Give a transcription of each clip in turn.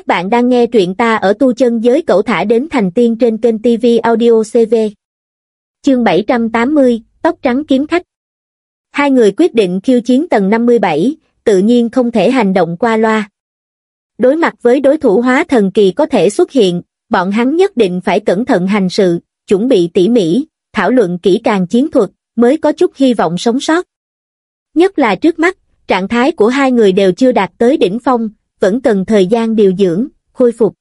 Các bạn đang nghe truyện ta ở tu chân giới cậu thả đến thành tiên trên kênh TV Audio CV. Chương 780, Tóc trắng kiếm khách. Hai người quyết định khiêu chiến tầng 57, tự nhiên không thể hành động qua loa. Đối mặt với đối thủ hóa thần kỳ có thể xuất hiện, bọn hắn nhất định phải cẩn thận hành sự, chuẩn bị tỉ mỉ, thảo luận kỹ càng chiến thuật, mới có chút hy vọng sống sót. Nhất là trước mắt, trạng thái của hai người đều chưa đạt tới đỉnh phong, vẫn cần thời gian điều dưỡng, khôi phục.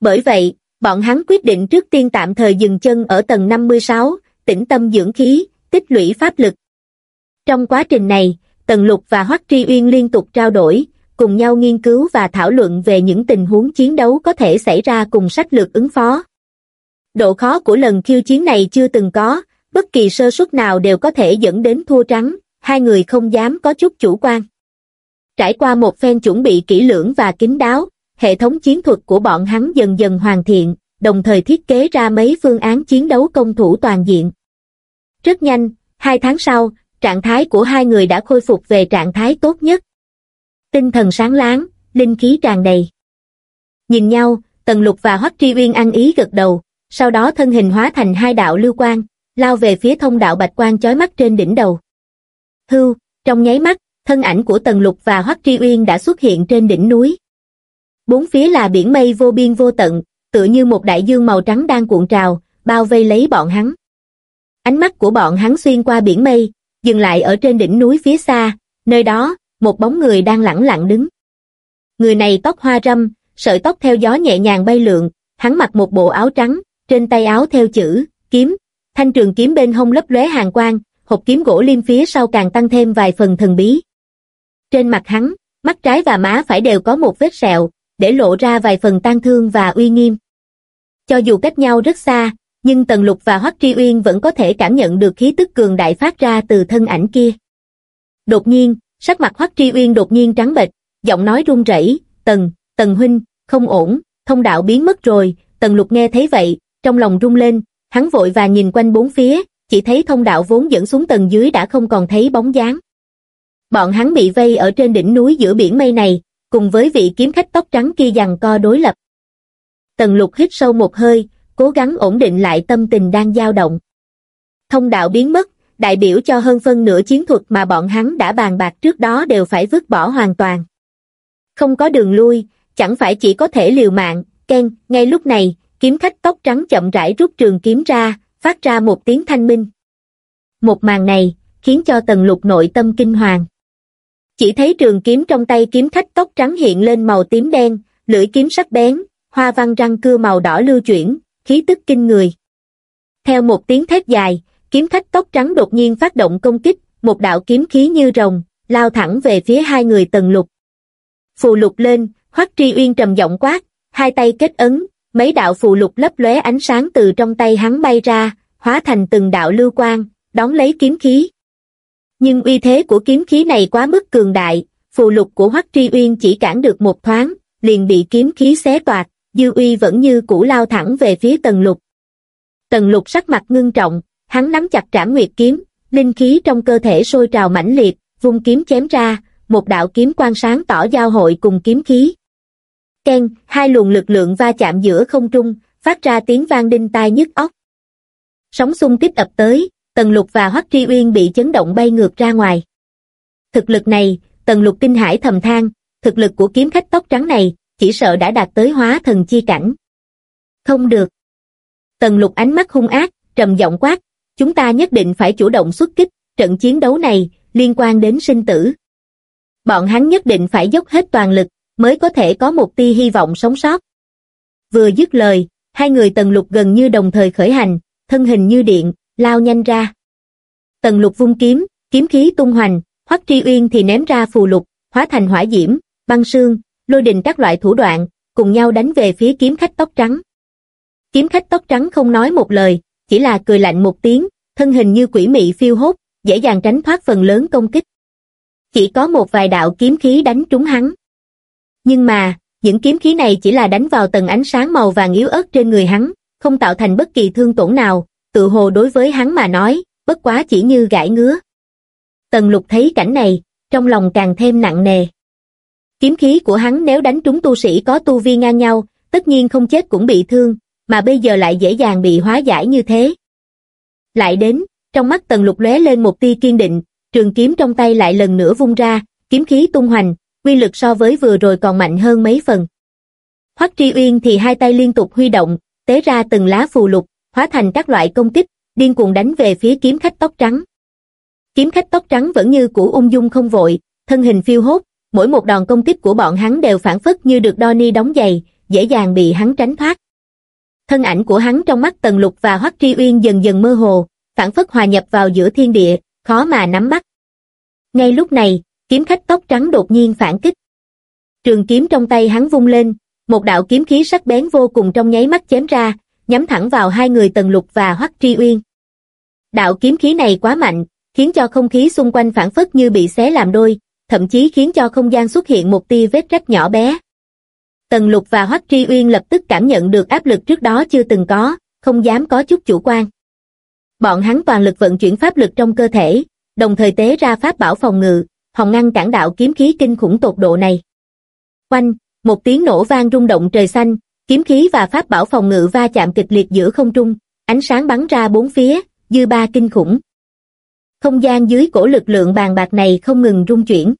Bởi vậy, bọn hắn quyết định trước tiên tạm thời dừng chân ở tầng 56, tĩnh tâm dưỡng khí, tích lũy pháp lực. Trong quá trình này, Tần Lục và Hoắc Tri Uyên liên tục trao đổi, cùng nhau nghiên cứu và thảo luận về những tình huống chiến đấu có thể xảy ra cùng sách lược ứng phó. Độ khó của lần khiêu chiến này chưa từng có, bất kỳ sơ suất nào đều có thể dẫn đến thua trắng, hai người không dám có chút chủ quan. Trải qua một phen chuẩn bị kỹ lưỡng và kín đáo, hệ thống chiến thuật của bọn hắn dần dần hoàn thiện, đồng thời thiết kế ra mấy phương án chiến đấu công thủ toàn diện. Rất nhanh, hai tháng sau, trạng thái của hai người đã khôi phục về trạng thái tốt nhất. Tinh thần sáng láng, linh khí tràn đầy. Nhìn nhau, Tần Lục và Hoắc Tri Uyên ăn ý gật đầu, sau đó thân hình hóa thành hai đạo lưu quang, lao về phía thông đạo bạch quang chói mắt trên đỉnh đầu. Hưu, trong nháy mắt, thân ảnh của Tần Lục và Hoắc Tri Uyên đã xuất hiện trên đỉnh núi. Bốn phía là biển mây vô biên vô tận, tựa như một đại dương màu trắng đang cuộn trào, bao vây lấy bọn hắn. Ánh mắt của bọn hắn xuyên qua biển mây, dừng lại ở trên đỉnh núi phía xa, nơi đó, một bóng người đang lẳng lặng đứng. Người này tóc hoa râm, sợi tóc theo gió nhẹ nhàng bay lượn, hắn mặc một bộ áo trắng, trên tay áo theo chữ, kiếm, thanh trường kiếm bên hông lấp lóe hàng quang, hộp kiếm gỗ liêm phía sau càng tăng thêm vài phần thần bí. Trên mặt hắn, mắt trái và má phải đều có một vết sẹo, để lộ ra vài phần tan thương và uy nghiêm. Cho dù cách nhau rất xa, nhưng Tần Lục và Hoắc Tri Uyên vẫn có thể cảm nhận được khí tức cường đại phát ra từ thân ảnh kia. Đột nhiên, sắc mặt Hoắc Tri Uyên đột nhiên trắng bệch, giọng nói run rẩy, "Tần, Tần huynh, không ổn, thông đạo biến mất rồi." Tần Lục nghe thấy vậy, trong lòng rung lên, hắn vội và nhìn quanh bốn phía, chỉ thấy thông đạo vốn dẫn xuống tầng dưới đã không còn thấy bóng dáng. Bọn hắn bị vây ở trên đỉnh núi giữa biển mây này, cùng với vị kiếm khách tóc trắng kia giằng co đối lập. Tần lục hít sâu một hơi, cố gắng ổn định lại tâm tình đang dao động. Thông đạo biến mất, đại biểu cho hơn phân nửa chiến thuật mà bọn hắn đã bàn bạc trước đó đều phải vứt bỏ hoàn toàn. Không có đường lui, chẳng phải chỉ có thể liều mạng, Ken, ngay lúc này, kiếm khách tóc trắng chậm rãi rút trường kiếm ra, phát ra một tiếng thanh minh. Một màn này, khiến cho tần lục nội tâm kinh hoàng. Chỉ thấy trường kiếm trong tay kiếm khách tóc trắng hiện lên màu tím đen, lưỡi kiếm sắc bén, hoa văn răng cưa màu đỏ lưu chuyển, khí tức kinh người. Theo một tiếng thét dài, kiếm khách tóc trắng đột nhiên phát động công kích, một đạo kiếm khí như rồng, lao thẳng về phía hai người tần lục. Phù lục lên, hoắc tri uyên trầm giọng quát, hai tay kết ấn, mấy đạo phù lục lấp lóe ánh sáng từ trong tay hắn bay ra, hóa thành từng đạo lưu quang, đón lấy kiếm khí. Nhưng uy thế của kiếm khí này quá mức cường đại, phù lục của Hoắc Tri Uyên chỉ cản được một thoáng, liền bị kiếm khí xé toạc, dư uy vẫn như cũ lao thẳng về phía tần lục. Tần lục sắc mặt ngưng trọng, hắn nắm chặt trảm nguyệt kiếm, linh khí trong cơ thể sôi trào mãnh liệt, vung kiếm chém ra, một đạo kiếm quang sáng tỏ giao hội cùng kiếm khí. Ken, hai luồng lực lượng va chạm giữa không trung, phát ra tiếng vang đinh tai nhức óc. Sóng xung kích ập tới, Tần Lục và Hoắc Tri Uyên bị chấn động bay ngược ra ngoài. Thực lực này, Tần Lục kinh hải thầm than, thực lực của kiếm khách tóc trắng này, chỉ sợ đã đạt tới hóa thần chi cảnh. Không được. Tần Lục ánh mắt hung ác, trầm giọng quát, chúng ta nhất định phải chủ động xuất kích, trận chiến đấu này, liên quan đến sinh tử. Bọn hắn nhất định phải dốc hết toàn lực, mới có thể có một tia hy vọng sống sót. Vừa dứt lời, hai người Tần Lục gần như đồng thời khởi hành, thân hình như điện, lao nhanh ra. Tần lục vung kiếm, kiếm khí tung hoành, Hoắc Tri Uyên thì ném ra phù lục, hóa thành hỏa diễm, băng sương, lôi đình các loại thủ đoạn, cùng nhau đánh về phía kiếm khách tóc trắng. Kiếm khách tóc trắng không nói một lời, chỉ là cười lạnh một tiếng, thân hình như quỷ mị phiêu hốt, dễ dàng tránh thoát phần lớn công kích. Chỉ có một vài đạo kiếm khí đánh trúng hắn. Nhưng mà, những kiếm khí này chỉ là đánh vào tầng ánh sáng màu vàng yếu ớt trên người hắn, không tạo thành bất kỳ thương tổn nào, tự hồ đối với hắn mà nói, bất quá chỉ như gãi ngứa. Tần lục thấy cảnh này, trong lòng càng thêm nặng nề. Kiếm khí của hắn nếu đánh trúng tu sĩ có tu vi ngang nhau, tất nhiên không chết cũng bị thương, mà bây giờ lại dễ dàng bị hóa giải như thế. Lại đến, trong mắt tần lục lóe lên một tia kiên định, trường kiếm trong tay lại lần nữa vung ra, kiếm khí tung hoành, quy lực so với vừa rồi còn mạnh hơn mấy phần. Hoắc Tri Uyên thì hai tay liên tục huy động, tế ra từng lá phù lục, hóa thành các loại công kích, điên cuồng đánh về phía kiếm khách tóc trắng. Kiếm khách tóc trắng vẫn như cũ ung dung không vội, thân hình phiêu hốt, mỗi một đòn công kích của bọn hắn đều phản phất như được Donnie đóng giày, dễ dàng bị hắn tránh thoát. Thân ảnh của hắn trong mắt Tần Lục và Hoắc Tri Uyên dần dần mơ hồ, phản phất hòa nhập vào giữa thiên địa, khó mà nắm bắt. Ngay lúc này, kiếm khách tóc trắng đột nhiên phản kích. Trường kiếm trong tay hắn vung lên, một đạo kiếm khí sắc bén vô cùng trong nháy mắt chém ra, nhắm thẳng vào hai người Tần Lục và Hoắc Tri Uyên. Đạo kiếm khí này quá mạnh, khiến cho không khí xung quanh phản phất như bị xé làm đôi, thậm chí khiến cho không gian xuất hiện một tia vết rách nhỏ bé. Tần Lục và Hoắc Tri Uyên lập tức cảm nhận được áp lực trước đó chưa từng có, không dám có chút chủ quan. Bọn hắn toàn lực vận chuyển pháp lực trong cơ thể, đồng thời tế ra pháp bảo phòng ngự, hòng ngăn cản đạo kiếm khí kinh khủng tột độ này. Quanh, một tiếng nổ vang rung động trời xanh, kiếm khí và pháp bảo phòng ngự va chạm kịch liệt giữa không trung, ánh sáng bắn ra bốn phía, dư ba kinh khủng. Không gian dưới cổ lực lượng bàn bạc này không ngừng rung chuyển.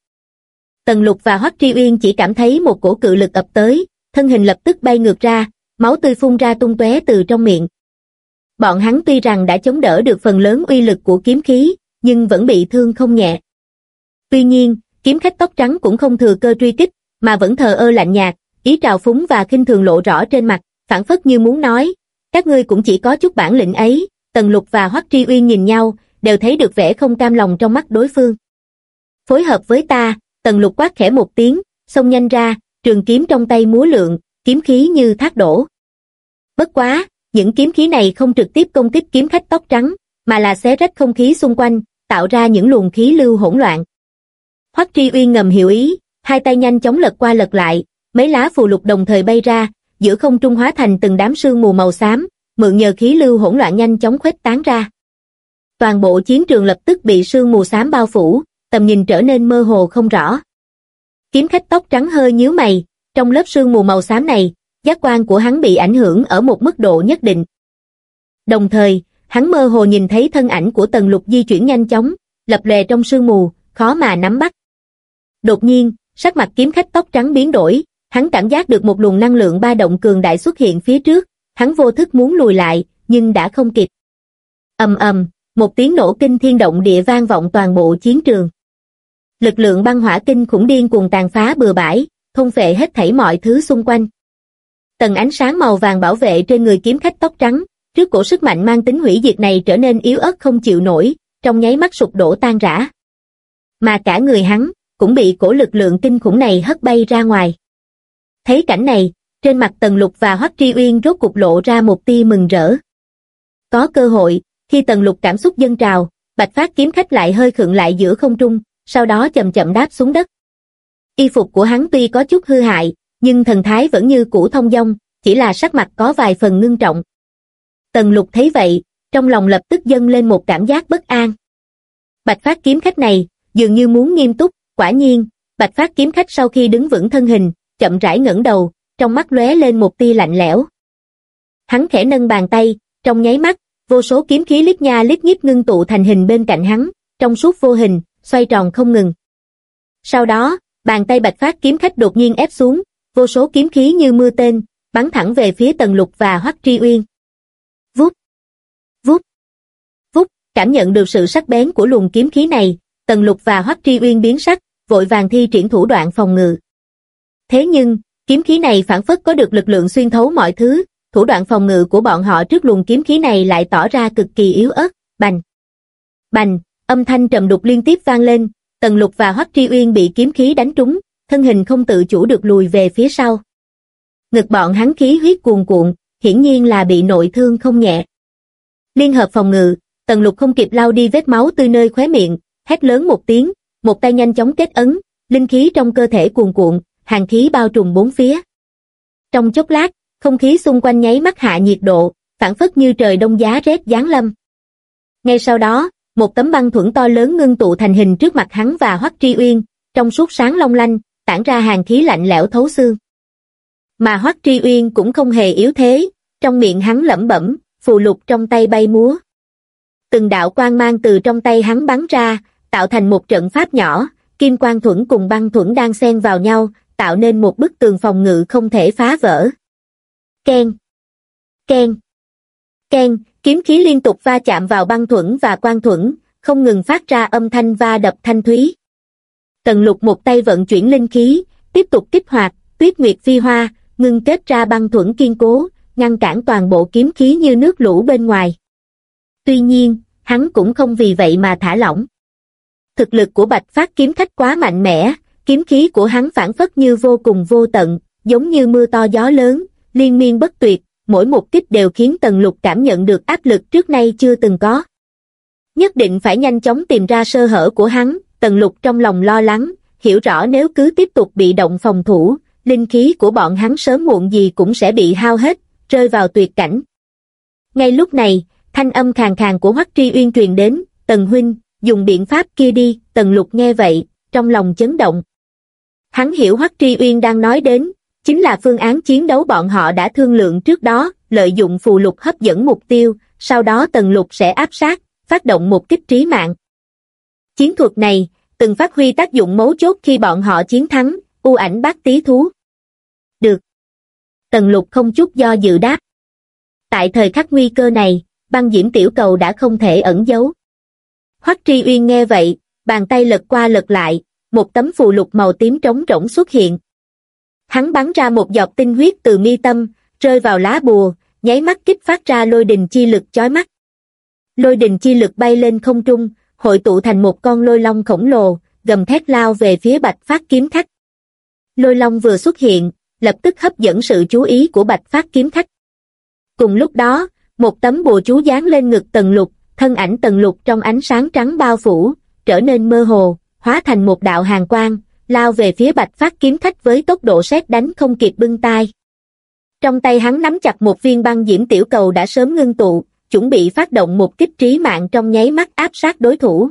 Tần Lục và Hoắc Tri Uyên chỉ cảm thấy một cổ cự lực ập tới, thân hình lập tức bay ngược ra, máu tươi phun ra tung tóe từ trong miệng. Bọn hắn tuy rằng đã chống đỡ được phần lớn uy lực của kiếm khí, nhưng vẫn bị thương không nhẹ. Tuy nhiên, kiếm khách tóc trắng cũng không thừa cơ truy kích, mà vẫn thờ ơ lạnh nhạt, ý trào phúng và khinh thường lộ rõ trên mặt, phản phất như muốn nói, các ngươi cũng chỉ có chút bản lĩnh ấy, Tần Lục và Hoắc Tri Uyên nhìn nhau, đều thấy được vẻ không cam lòng trong mắt đối phương. Phối hợp với ta, Tần Lục quát khẽ một tiếng, xông nhanh ra, trường kiếm trong tay múa lượng, kiếm khí như thác đổ. Bất quá, những kiếm khí này không trực tiếp công kích kiếm khách tóc trắng, mà là xé rách không khí xung quanh, tạo ra những luồng khí lưu hỗn loạn. Hoắc Tri Uyên ngầm hiểu ý, hai tay nhanh chóng lật qua lật lại, mấy lá phù lục đồng thời bay ra, giữa không trung hóa thành từng đám sương mù màu xám, mượn nhờ khí lưu hỗn loạn nhanh chóng khuếch tán ra. Toàn bộ chiến trường lập tức bị sương mù xám bao phủ, tầm nhìn trở nên mơ hồ không rõ. Kiếm khách tóc trắng hơi nhíu mày, trong lớp sương mù màu xám này, giác quan của hắn bị ảnh hưởng ở một mức độ nhất định. Đồng thời, hắn mơ hồ nhìn thấy thân ảnh của tần lục di chuyển nhanh chóng, lập lè trong sương mù, khó mà nắm bắt. Đột nhiên, sắc mặt kiếm khách tóc trắng biến đổi, hắn cảm giác được một luồng năng lượng ba động cường đại xuất hiện phía trước, hắn vô thức muốn lùi lại, nhưng đã không kịp. ầm ầm, một tiếng nổ kinh thiên động địa vang vọng toàn bộ chiến trường. Lực lượng băng hỏa kinh khủng điên cuồng tàn phá bừa bãi, thôn phệ hết thảy mọi thứ xung quanh. Tầng ánh sáng màu vàng bảo vệ trên người kiếm khách tóc trắng, trước cổ sức mạnh mang tính hủy diệt này trở nên yếu ớt không chịu nổi, trong nháy mắt sụp đổ tan rã. Mà cả người hắn, cũng bị cổ lực lượng kinh khủng này hất bay ra ngoài. Thấy cảnh này, trên mặt Tần Lục và Hoắc Tri Uyên rốt cục lộ ra một tia mừng rỡ. Có cơ hội, khi Tần Lục cảm xúc dâng trào, Bạch Phát kiếm khách lại hơi khựng lại giữa không trung, sau đó chậm chậm đáp xuống đất. Y phục của hắn tuy có chút hư hại, nhưng thần thái vẫn như cũ thông dong, chỉ là sắc mặt có vài phần ngưng trọng. Tần Lục thấy vậy, trong lòng lập tức dâng lên một cảm giác bất an. Bạch Phát kiếm khách này, dường như muốn nghiêm túc, quả nhiên, Bạch Phát kiếm khách sau khi đứng vững thân hình, chậm rãi ngẩng đầu, trong mắt lóe lên một tia lạnh lẽo. Hắn khẽ nâng bàn tay, trong nháy mắt, vô số kiếm khí lít nha lít nhít ngưng tụ thành hình bên cạnh hắn, trong suốt vô hình, xoay tròn không ngừng. Sau đó, bàn tay bạch phát kiếm khách đột nhiên ép xuống, vô số kiếm khí như mưa tên, bắn thẳng về phía Tần Lục và Hoắc Tri Uyên. Vút, vút, vút, cảm nhận được sự sắc bén của luồng kiếm khí này, Tần Lục và Hoắc Tri Uyên biến sắc, vội vàng thi triển thủ đoạn phòng ngự. Thế nhưng, kiếm khí này phản phất có được lực lượng xuyên thấu mọi thứ, thủ đoạn phòng ngự của bọn họ trước luồng kiếm khí này lại tỏ ra cực kỳ yếu ớt, bành. Bành, âm thanh trầm đục liên tiếp vang lên, Tần Lục và Hoắc Tri Uyên bị kiếm khí đánh trúng, thân hình không tự chủ được lùi về phía sau. Ngực bọn hắn khí huyết cuồn cuộn, hiển nhiên là bị nội thương không nhẹ. Liên hợp phòng ngự, Tần Lục không kịp lau đi vết máu từ nơi khóe miệng, hét lớn một tiếng, một tay nhanh chóng kết ấn, linh khí trong cơ thể cuồn cuộn, hàng khí bao trùm bốn phía. Trong chốc lát, không khí xung quanh nháy mắt hạ nhiệt độ, phản phất như trời đông giá rét giáng lâm. Ngay sau đó, một tấm băng thuẫn to lớn ngưng tụ thành hình trước mặt hắn và Hoắc Tri Uyên, trong suốt sáng long lanh, tản ra hàng khí lạnh lẽo thấu xương. Mà Hoắc Tri Uyên cũng không hề yếu thế, trong miệng hắn lẩm bẩm, phù lục trong tay bay múa. Từng đạo quang mang từ trong tay hắn bắn ra, tạo thành một trận pháp nhỏ, kim quang thuẫn cùng băng thuẫn đang xen vào nhau, tạo nên một bức tường phòng ngự không thể phá vỡ. Ken, ken, ken, kiếm khí liên tục va chạm vào băng thuẫn và quang thuẫn, không ngừng phát ra âm thanh va đập thanh thúy. Tần lục một tay vận chuyển linh khí, tiếp tục kích hoạt, tuyết nguyệt phi hoa, ngưng kết ra băng thuẫn kiên cố, ngăn cản toàn bộ kiếm khí như nước lũ bên ngoài. Tuy nhiên, hắn cũng không vì vậy mà thả lỏng. Thực lực của bạch phát kiếm khách quá mạnh mẽ, kiếm khí của hắn phản phất như vô cùng vô tận, giống như mưa to gió lớn, liên miên bất tuyệt, mỗi một kích đều khiến Tần Lục cảm nhận được áp lực trước nay chưa từng có. Nhất định phải nhanh chóng tìm ra sơ hở của hắn, Tần Lục trong lòng lo lắng, hiểu rõ nếu cứ tiếp tục bị động phòng thủ, linh khí của bọn hắn sớm muộn gì cũng sẽ bị hao hết, rơi vào tuyệt cảnh. Ngay lúc này, thanh âm khàn khàn của Hoắc Tri Uyên truyền đến, Tần Huynh, dùng biện pháp kia đi, Tần Lục nghe vậy, trong lòng chấn động. Hắn hiểu Hoắc Tri Uyên đang nói đến, chính là phương án chiến đấu bọn họ đã thương lượng trước đó, lợi dụng phù lục hấp dẫn mục tiêu, sau đó Tần Lục sẽ áp sát, phát động một kích trí mạng. Chiến thuật này, từng phát huy tác dụng mấu chốt khi bọn họ chiến thắng, u ảnh bác tí thú. Được. Tần lục không chút do dự đáp. Tại thời khắc nguy cơ này, băng diễm tiểu cầu đã không thể ẩn giấu. Hoắc tri uyên nghe vậy, bàn tay lật qua lật lại, một tấm phù lục màu tím trống rỗng xuất hiện. Hắn bắn ra một giọt tinh huyết từ mi tâm, rơi vào lá bùa, nháy mắt kích phát ra lôi đình chi lực chói mắt. Lôi đình chi lực bay lên không trung, hội tụ thành một con lôi long khổng lồ, gầm thét lao về phía bạch phát kiếm khách. Lôi long vừa xuất hiện, lập tức hấp dẫn sự chú ý của bạch phát kiếm khách. Cùng lúc đó, một tấm bùa chú dán lên ngực tần lục, thân ảnh tần lục trong ánh sáng trắng bao phủ, trở nên mơ hồ, hóa thành một đạo hàng quang, lao về phía bạch phát kiếm khách với tốc độ sét đánh không kịp bưng tai. Trong tay hắn nắm chặt một viên băng diễm tiểu cầu đã sớm ngưng tụ, chuẩn bị phát động một kích trí mạng trong nháy mắt áp sát đối thủ.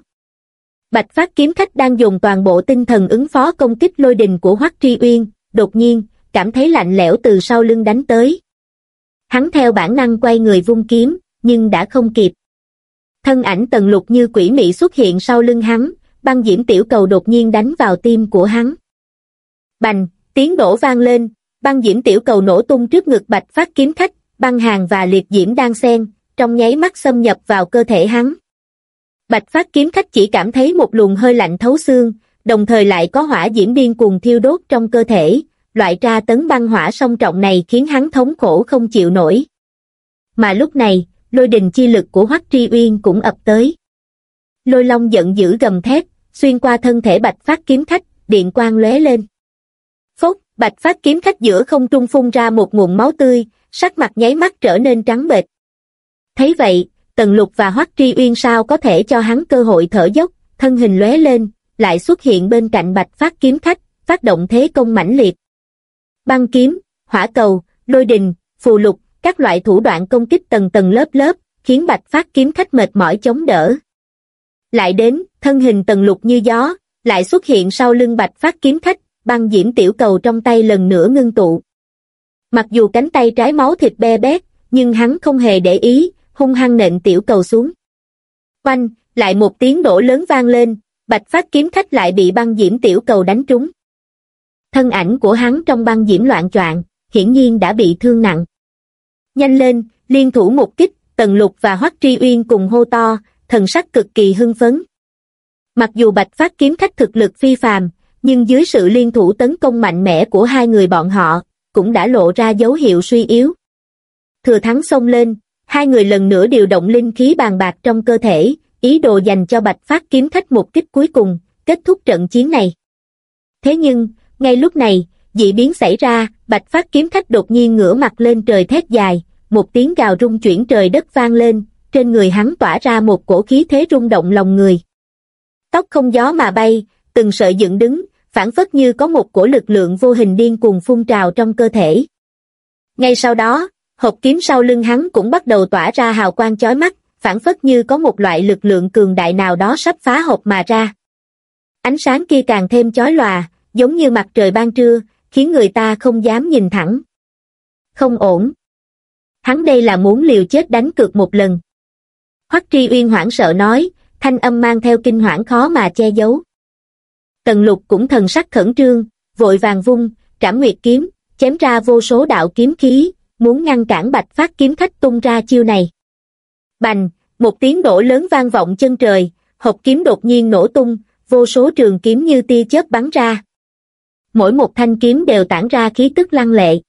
Bạch phát kiếm khách đang dùng toàn bộ tinh thần ứng phó công kích lôi đình của Hoắc Tri Uyên, đột nhiên, cảm thấy lạnh lẽo từ sau lưng đánh tới. Hắn theo bản năng quay người vung kiếm, nhưng đã không kịp. Thân ảnh tần lục như quỷ mị xuất hiện sau lưng hắn, băng diễm tiểu cầu đột nhiên đánh vào tim của hắn. Bành, tiếng đổ vang lên, băng diễm tiểu cầu nổ tung trước ngực bạch phát kiếm khách, băng hàng và liệt diễm đang xen, trong nháy mắt xâm nhập vào cơ thể hắn. Bạch phát kiếm khách chỉ cảm thấy một luồng hơi lạnh thấu xương, đồng thời lại có hỏa diễm điên cuồng thiêu đốt trong cơ thể, loại tra tấn băng hỏa song trọng này khiến hắn thống khổ không chịu nổi. Mà lúc này, lôi đình chi lực của Hoắc Tri Uyên cũng ập tới. Lôi long giận dữ gầm thét, xuyên qua thân thể bạch phát kiếm khách, điện quang lóe lên. Phốc, bạch phát kiếm khách giữa không trung phun ra một nguồn máu tươi, sắc mặt nháy mắt trở nên trắng bệch. Thấy vậy, Tần Lục và Hoắc Tri Uyên sao có thể cho hắn cơ hội thở dốc, thân hình lóe lên, lại xuất hiện bên cạnh bạch phát kiếm khách, phát động thế công mãnh liệt. Băng kiếm, hỏa cầu, lôi đình, phù lục, các loại thủ đoạn công kích tầng tầng lớp lớp, khiến bạch phát kiếm khách mệt mỏi chống đỡ. Lại đến, thân hình tần lục như gió, lại xuất hiện sau lưng bạch phát kiếm khách, băng diễm tiểu cầu trong tay lần nữa ngưng tụ. Mặc dù cánh tay trái máu thịt be bét, nhưng hắn không hề để ý, hung hăng nện tiểu cầu xuống. Quanh, lại một tiếng đổ lớn vang lên, bạch phát kiếm khách lại bị băng diễm tiểu cầu đánh trúng. Thân ảnh của hắn trong băng diễm loạn choạng, hiển nhiên đã bị thương nặng. Nhanh lên, liên thủ một kích, Tần Lục và Hoắc Tri Uyên cùng hô to, thần sắc cực kỳ hưng phấn. Mặc dù bạch phát kiếm khách thực lực phi phàm, nhưng dưới sự liên thủ tấn công mạnh mẽ của hai người bọn họ, cũng đã lộ ra dấu hiệu suy yếu. Thừa thắng xông lên, hai người lần nữa điều động linh khí bàn bạc trong cơ thể, ý đồ dành cho bạch phát kiếm khách một kích cuối cùng, kết thúc trận chiến này. Thế nhưng, ngay lúc này, dị biến xảy ra, bạch phát kiếm khách đột nhiên ngửa mặt lên trời thét dài, một tiếng gào rung chuyển trời đất vang lên, trên người hắn tỏa ra một cổ khí thế rung động lòng người. Tóc không gió mà bay, từng sợi dựng đứng, phản phất như có một cổ lực lượng vô hình điên cuồng phun trào trong cơ thể. Ngay sau đó, hộp kiếm sau lưng hắn cũng bắt đầu tỏa ra hào quang chói mắt, phản phất như có một loại lực lượng cường đại nào đó sắp phá hộp mà ra. Ánh sáng kia càng thêm chói lòa, giống như mặt trời ban trưa, khiến người ta không dám nhìn thẳng. Không ổn. Hắn đây là muốn liều chết đánh cược một lần. Hoắc Tri Uyên hoảng sợ nói, thanh âm mang theo kinh hoảng khó mà che giấu. Tần lục cũng thần sắc khẩn trương, vội vàng vung, trảm nguyệt kiếm, chém ra vô số đạo kiếm khí, muốn ngăn cản bạch phát kiếm khách tung ra chiêu này. Bành, một tiếng nổ lớn vang vọng chân trời, hộp kiếm đột nhiên nổ tung, vô số trường kiếm như tia chớp bắn ra. Mỗi một thanh kiếm đều tản ra khí tức lăng lệ.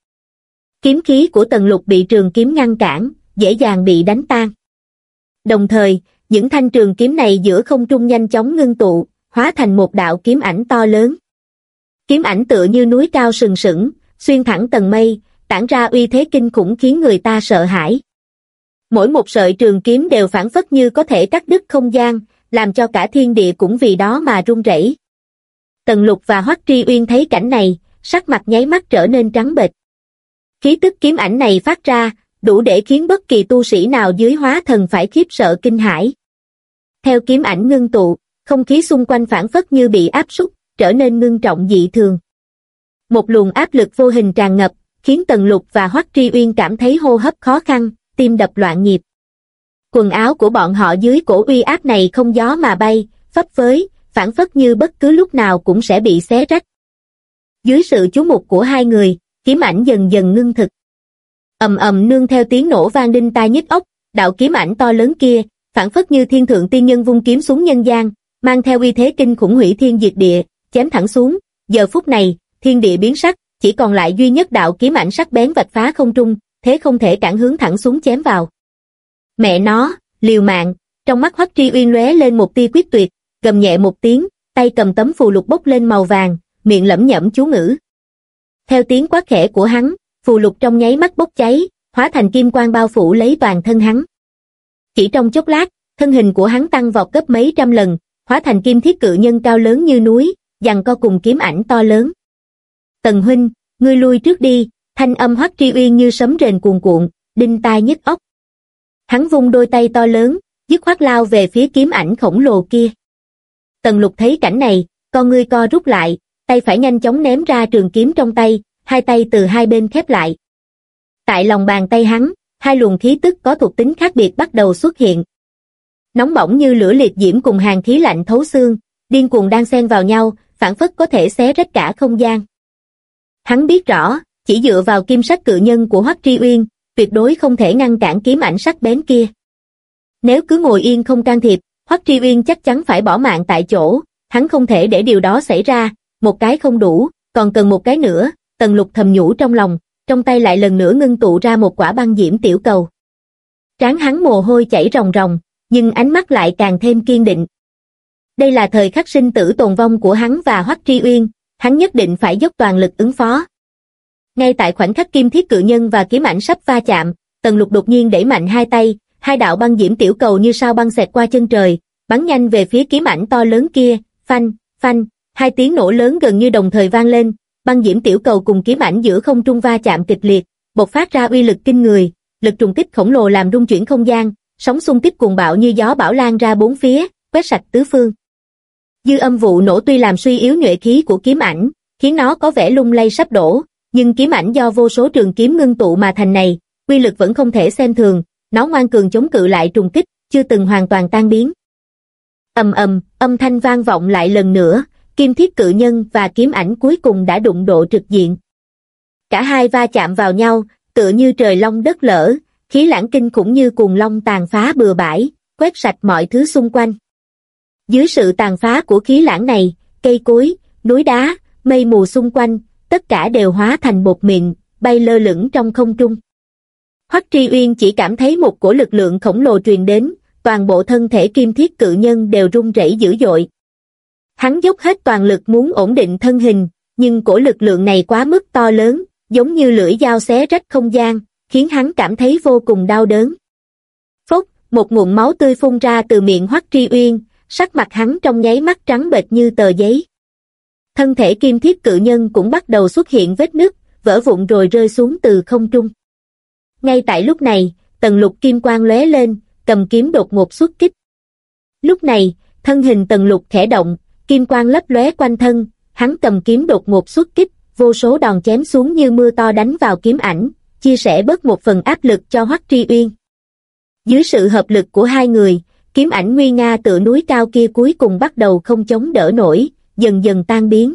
Kiếm khí của tần lục bị trường kiếm ngăn cản, dễ dàng bị đánh tan. Đồng thời, những thanh trường kiếm này giữa không trung nhanh chóng ngưng tụ, hóa thành một đạo kiếm ảnh to lớn. Kiếm ảnh tựa như núi cao sừng sững, xuyên thẳng tầng mây, tản ra uy thế kinh khủng khiến người ta sợ hãi. Mỗi một sợi trường kiếm đều phản phất như có thể cắt đứt không gian, làm cho cả thiên địa cũng vì đó mà run rẩy. Tần Lục và Hoắc Tri Uyên thấy cảnh này, sắc mặt nháy mắt trở nên trắng bệch. Khí tức kiếm ảnh này phát ra, đủ để khiến bất kỳ tu sĩ nào dưới hóa thần phải khiếp sợ kinh hãi. Theo kiếm ảnh ngưng tụ, không khí xung quanh phản phất như bị áp súc, trở nên ngưng trọng dị thường. Một luồng áp lực vô hình tràn ngập, khiến Tần Lục và Hoắc Tri Uyên cảm thấy hô hấp khó khăn, tim đập loạn nhịp. Quần áo của bọn họ dưới cổ uy áp này không gió mà bay, phấp phới, phản phất như bất cứ lúc nào cũng sẽ bị xé rách. Dưới sự chú mục của hai người, kiếm ảnh dần dần ngưng thực ầm ầm nương theo tiếng nổ vang đinh tai nhức óc, đạo kiếm ảnh to lớn kia, phản phất như thiên thượng tiên nhân vung kiếm xuống nhân gian, mang theo uy thế kinh khủng hủy thiên diệt địa, chém thẳng xuống. Giờ phút này, thiên địa biến sắc, chỉ còn lại duy nhất đạo kiếm ảnh sắc bén vạch phá không trung, thế không thể cản hướng thẳng xuống chém vào. Mẹ nó, liều mạng, trong mắt Hoắc Tri Uyên lóe lên một tia quyết tuyệt, gầm nhẹ một tiếng, tay cầm tấm phù lục bốc lên màu vàng, miệng lẩm nhẩm chú ngữ. Theo tiếng quát khẽ của hắn, phù lục trong nháy mắt bốc cháy, hóa thành kim quang bao phủ lấy toàn thân hắn. Chỉ trong chốc lát, thân hình của hắn tăng vọt gấp mấy trăm lần, hóa thành kim thiết cự nhân cao lớn như núi, dằn co cùng kiếm ảnh to lớn. Tần huynh, ngươi lui trước đi, thanh âm hoắc tri uyên như sấm rền cuồn cuộn, đinh tai nhức óc. Hắn vung đôi tay to lớn, dứt khoát lao về phía kiếm ảnh khổng lồ kia. Tần lục thấy cảnh này, con ngươi co rút lại, tay phải nhanh chóng ném ra trường kiếm trong tay, hai tay từ hai bên khép lại. Tại lòng bàn tay hắn, hai luồng khí tức có thuộc tính khác biệt bắt đầu xuất hiện. Nóng bỏng như lửa liệt diễm cùng hàng khí lạnh thấu xương, điên cuồng đang xen vào nhau, phản phất có thể xé rách cả không gian. Hắn biết rõ, chỉ dựa vào kim sắc cự nhân của Hoắc Tri Uyên, tuyệt đối không thể ngăn cản kiếm ảnh sắc bén kia. Nếu cứ ngồi yên không can thiệp, Hoắc Tri Uyên chắc chắn phải bỏ mạng tại chỗ, hắn không thể để điều đó xảy ra, một cái không đủ, còn cần một cái nữa, tần lục thầm nhủ trong lòng, trong tay lại lần nữa ngưng tụ ra một quả băng diễm tiểu cầu. Trán hắn mồ hôi chảy ròng ròng, nhưng ánh mắt lại càng thêm kiên định. Đây là thời khắc sinh tử tồn vong của hắn và Hoắc Tri Uyên, hắn nhất định phải dốc toàn lực ứng phó. Ngay tại khoảnh khắc kim thiết cự nhân và kiếm ảnh sắp va chạm, tần lục đột nhiên đẩy mạnh hai tay, hai đạo băng diễm tiểu cầu như sao băng xẹt qua chân trời, bắn nhanh về phía kiếm ảnh to lớn kia, phanh, phanh, hai tiếng nổ lớn gần như đồng thời vang lên, băng diễm tiểu cầu cùng kiếm ảnh giữa không trung va chạm kịch liệt, bộc phát ra uy lực kinh người, lực trùng kích khổng lồ làm rung chuyển không gian, sóng xung kích cuồng bạo như gió bão lan ra bốn phía, quét sạch tứ phương. Dư âm vụ nổ tuy làm suy yếu nhuệ khí của kiếm ảnh, khiến nó có vẻ lung lay sắp đổ, nhưng kiếm ảnh do vô số trường kiếm ngưng tụ mà thành này, quy lực vẫn không thể xem thường, nó ngoan cường chống cự lại trùng kích, chưa từng hoàn toàn tan biến. ầm ầm, âm thanh vang vọng lại lần nữa, kim thiết cự nhân và kiếm ảnh cuối cùng đã đụng độ trực diện. Cả hai va chạm vào nhau, tựa như trời long đất lở, khí lãng kinh cũng như cuồng long tàn phá bừa bãi, quét sạch mọi thứ xung quanh. Dưới sự tàn phá của khí lãng này, cây cối, núi đá, mây mù xung quanh, tất cả đều hóa thành bột mịn, bay lơ lửng trong không trung. Hoắc Tri Uyên chỉ cảm thấy một cổ lực lượng khổng lồ truyền đến, toàn bộ thân thể kim thiết cự nhân đều rung rẩy dữ dội. Hắn dốc hết toàn lực muốn ổn định thân hình, nhưng cổ lực lượng này quá mức to lớn, giống như lưỡi dao xé rách không gian, khiến hắn cảm thấy vô cùng đau đớn. Phốc, một nguồn máu tươi phun ra từ miệng Hoắc Tri Uyên, sắc mặt hắn trong nháy mắt trắng bệch như tờ giấy. Thân thể kim thiết cự nhân cũng bắt đầu xuất hiện vết nứt, vỡ vụn rồi rơi xuống từ không trung. Ngay tại lúc này, tần lục kim quang lóe lên, cầm kiếm đột ngột xuất kích. Lúc này, thân hình tần lục khẽ động, kim quang lấp lóe quanh thân, hắn cầm kiếm đột ngột xuất kích, vô số đòn chém xuống như mưa to đánh vào kiếm ảnh, chia sẻ bớt một phần áp lực cho Hoắc Tri Uyên. Dưới sự hợp lực của hai người, kiếm ảnh nguy nga tựa núi cao kia cuối cùng bắt đầu không chống đỡ nổi, dần dần tan biến.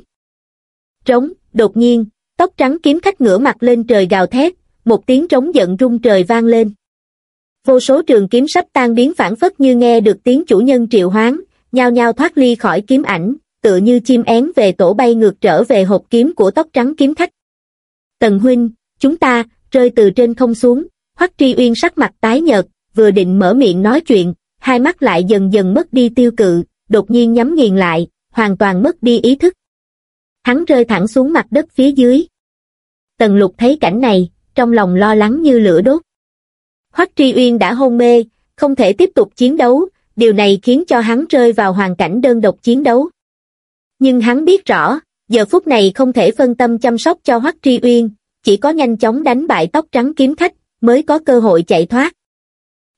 Trống, đột nhiên, tóc trắng kiếm khách ngửa mặt lên trời gào thét, một tiếng trống giận rung trời vang lên. Vô số trường kiếm sắp tan biến phản phất như nghe được tiếng chủ nhân triệu hoán, nhao nhao thoát ly khỏi kiếm ảnh, tựa như chim én về tổ bay ngược trở về hộp kiếm của tóc trắng kiếm khách. Tần huynh, chúng ta, rơi từ trên không xuống, Hoắc Tri Uyên sắc mặt tái nhợt, vừa định mở miệng nói chuyện, hai mắt lại dần dần mất đi tiêu cự, đột nhiên nhắm nghiền lại, hoàn toàn mất đi ý thức. Hắn rơi thẳng xuống mặt đất phía dưới. Tần lục thấy cảnh này, trong lòng lo lắng như lửa đốt. Hoắc Tri Uyên đã hôn mê, không thể tiếp tục chiến đấu, điều này khiến cho hắn rơi vào hoàn cảnh đơn độc chiến đấu. Nhưng hắn biết rõ, giờ phút này không thể phân tâm chăm sóc cho Hoắc Tri Uyên, chỉ có nhanh chóng đánh bại tóc trắng kiếm khách, mới có cơ hội chạy thoát.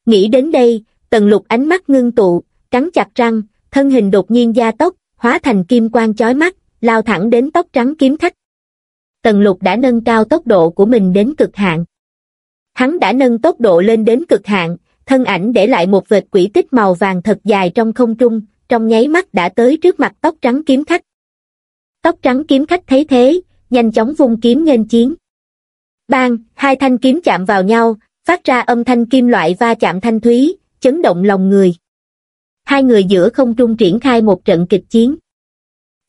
Nghĩ đến đây, tần lục ánh mắt ngưng tụ, cắn chặt răng, thân hình đột nhiên gia tốc, hóa thành kim quang chói mắt, lao thẳng đến tóc trắng kiếm khách. Tần lục đã nâng cao tốc độ của mình đến cực hạn. Hắn đã nâng tốc độ lên đến cực hạn, thân ảnh để lại một vệt quỷ tích màu vàng thật dài trong không trung, trong nháy mắt đã tới trước mặt tóc trắng kiếm khách. Tóc trắng kiếm khách thấy thế, nhanh chóng vung kiếm nghênh chiến. Bang, hai thanh kiếm chạm vào nhau, phát ra âm thanh kim loại va chạm thanh thúy, chấn động lòng người. Hai người giữa không trung triển khai một trận kịch chiến.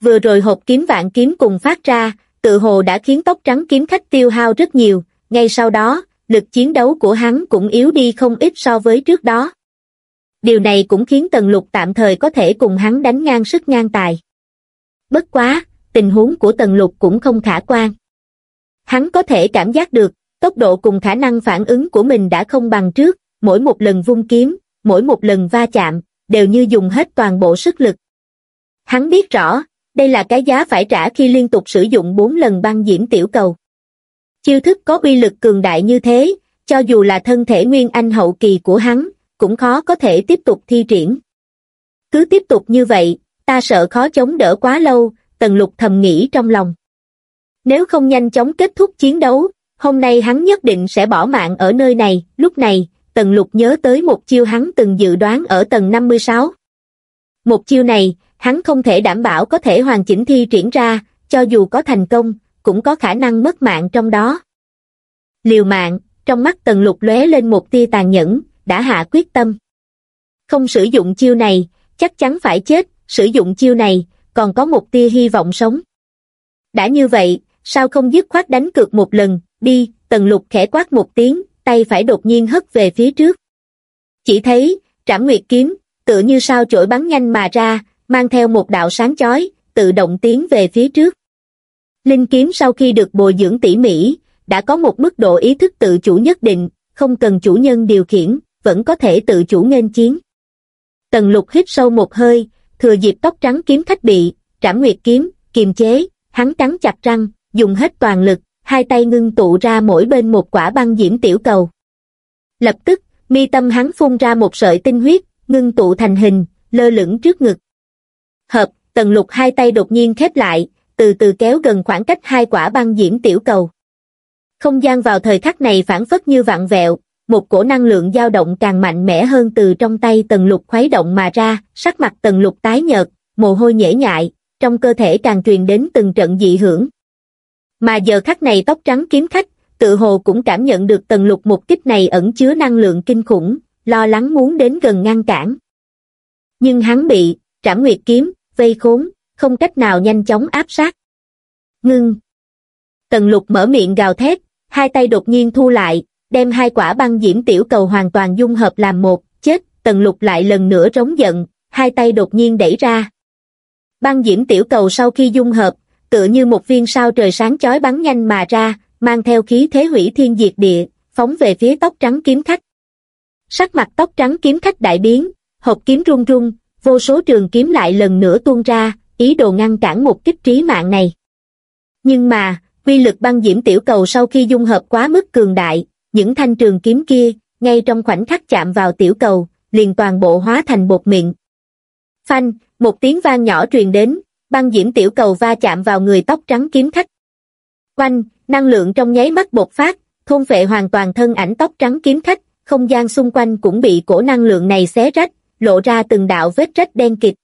Vừa rồi hộp kiếm vạn kiếm cùng phát ra, tự hồ đã khiến tóc trắng kiếm khách tiêu hao rất nhiều, ngay sau đó, lực chiến đấu của hắn cũng yếu đi không ít so với trước đó. Điều này cũng khiến Tần Lục tạm thời có thể cùng hắn đánh ngang sức ngang tài. Bất quá, tình huống của Tần Lục cũng không khả quan. Hắn có thể cảm giác được, tốc độ cùng khả năng phản ứng của mình đã không bằng trước, mỗi một lần vung kiếm, mỗi một lần va chạm, đều như dùng hết toàn bộ sức lực. Hắn biết rõ, đây là cái giá phải trả khi liên tục sử dụng 4 lần băng diễm tiểu cầu. Chiêu thức có uy lực cường đại như thế, cho dù là thân thể nguyên anh hậu kỳ của hắn, cũng khó có thể tiếp tục thi triển. Cứ tiếp tục như vậy, ta sợ khó chống đỡ quá lâu, tần lục thầm nghĩ trong lòng. Nếu không nhanh chóng kết thúc chiến đấu, hôm nay hắn nhất định sẽ bỏ mạng ở nơi này, lúc này, tần lục nhớ tới một chiêu hắn từng dự đoán ở tầng 56. Một chiêu này, hắn không thể đảm bảo có thể hoàn chỉnh thi triển ra, cho dù có thành công, cũng có khả năng mất mạng trong đó. Liều mạng, trong mắt tần lục lóe lên một tia tàn nhẫn, đã hạ quyết tâm. Không sử dụng chiêu này, chắc chắn phải chết, sử dụng chiêu này, còn có một tia hy vọng sống. Đã như vậy, sao không dứt khoát đánh cược một lần, đi, tần lục khẽ quát một tiếng, tay phải đột nhiên hất về phía trước. Chỉ thấy, trảm nguyệt kiếm, tựa như sao chổi bắn nhanh mà ra, mang theo một đạo sáng chói, tự động tiến về phía trước. Linh kiếm sau khi được bồi dưỡng tỉ mỉ, đã có một mức độ ý thức tự chủ nhất định, không cần chủ nhân điều khiển, vẫn có thể tự chủ nghênh chiến. Tần lục hít sâu một hơi, thừa dịp tóc trắng kiếm khách bị, trảm nguyệt kiếm, kiềm chế, hắn cắn chặt răng, dùng hết toàn lực, hai tay ngưng tụ ra mỗi bên một quả băng diễm tiểu cầu. Lập tức, mi tâm hắn phun ra một sợi tinh huyết, ngưng tụ thành hình, lơ lửng trước ngực. Hợp, tần lục hai tay đột nhiên khép lại, từ từ kéo gần khoảng cách hai quả băng diễm tiểu cầu. Không gian vào thời khắc này phản phất như vặn vẹo, một cổ năng lượng dao động càng mạnh mẽ hơn từ trong tay tần lục khuấy động mà ra, sắc mặt tần lục tái nhợt, mồ hôi nhễ nhại, trong cơ thể càng truyền đến từng trận dị hưởng. Mà giờ khắc này tóc trắng kiếm khách, tự hồ cũng cảm nhận được tần lục một kích này ẩn chứa năng lượng kinh khủng, lo lắng muốn đến gần ngăn cản. Nhưng hắn bị, trảm nguyệt kiếm, vây khốn, không cách nào nhanh chóng áp sát. Ngưng. Tần lục mở miệng gào thét, hai tay đột nhiên thu lại, đem hai quả băng diễm tiểu cầu hoàn toàn dung hợp làm một, chết, tần lục lại lần nữa rống giận, hai tay đột nhiên đẩy ra. Băng diễm tiểu cầu sau khi dung hợp, tựa như một viên sao trời sáng chói bắn nhanh mà ra, mang theo khí thế hủy thiên diệt địa, phóng về phía tóc trắng kiếm khách. Sắc mặt tóc trắng kiếm khách đại biến, hộp kiếm rung rung, vô số trường kiếm lại lần nữa tuôn ra, ý đồ ngăn cản một kích trí mạng này. Nhưng mà, quy lực băng diễm tiểu cầu sau khi dung hợp quá mức cường đại, những thanh trường kiếm kia, ngay trong khoảnh khắc chạm vào tiểu cầu, liền toàn bộ hóa thành bột miệng. Phanh, một tiếng vang nhỏ truyền đến, băng diễm tiểu cầu va chạm vào người tóc trắng kiếm khách. Quanh, năng lượng trong nháy mắt bột phát, thôn vệ hoàn toàn thân ảnh tóc trắng kiếm khách, không gian xung quanh cũng bị cổ năng lượng này xé rách, lộ ra từng đạo vết rách đen kịt.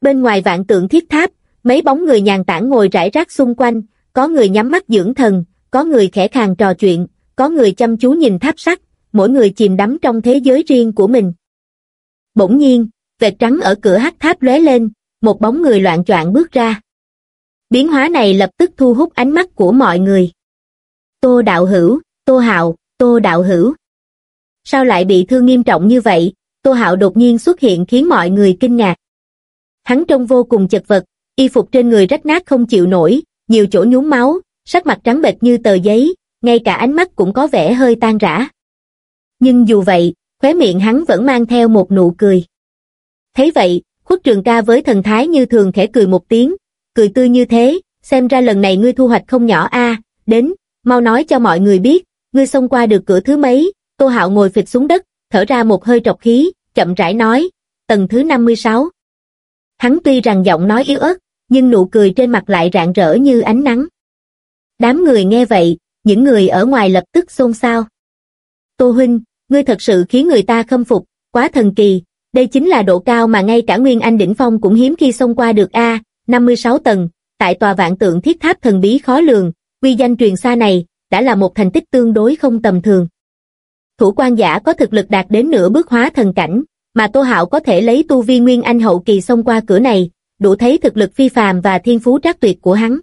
Bên ngoài vạn tượng thiết tháp, mấy bóng người nhàn tản ngồi rải rác xung quanh, có người nhắm mắt dưỡng thần, có người khẽ khàng trò chuyện, có người chăm chú nhìn tháp sắt, mỗi người chìm đắm trong thế giới riêng của mình. Bỗng nhiên, vệt trắng ở cửa hắc tháp lóe lên, một bóng người loạn choạng bước ra. Biến hóa này lập tức thu hút ánh mắt của mọi người. Tô Đạo Hữu, Tô Hạo, Tô Đạo Hữu. Sao lại bị thương nghiêm trọng như vậy? Tô Hạo đột nhiên xuất hiện khiến mọi người kinh ngạc. Hắn trông vô cùng chật vật, y phục trên người rách nát không chịu nổi, nhiều chỗ nhúm máu, sắc mặt trắng bệch như tờ giấy, ngay cả ánh mắt cũng có vẻ hơi tan rã. Nhưng dù vậy, khóe miệng hắn vẫn mang theo một nụ cười. Thấy vậy, khuất trường ca với thần thái như thường khẽ cười một tiếng, cười tươi như thế, xem ra lần này ngươi thu hoạch không nhỏ a đến, mau nói cho mọi người biết, ngươi xông qua được cửa thứ mấy, tô hạo ngồi phịch xuống đất, thở ra một hơi trọc khí, chậm rãi nói, tầng thứ 56. Hắn tuy rằng giọng nói yếu ớt, nhưng nụ cười trên mặt lại rạng rỡ như ánh nắng. Đám người nghe vậy, những người ở ngoài lập tức xôn xao. Tô Huynh, ngươi thật sự khiến người ta khâm phục, quá thần kỳ, đây chính là độ cao mà ngay cả Nguyên Anh Đỉnh Phong cũng hiếm khi xông qua được A, 56 tầng, tại tòa vạn tượng thiết tháp thần bí khó lường, quy danh truyền xa này, đã là một thành tích tương đối không tầm thường. Thủ quan giả có thực lực đạt đến nửa bước hóa thần cảnh, mà Tô Hạo có thể lấy tu vi Nguyên Anh hậu kỳ xông qua cửa này, đủ thấy thực lực phi phàm và thiên phú trác tuyệt của hắn.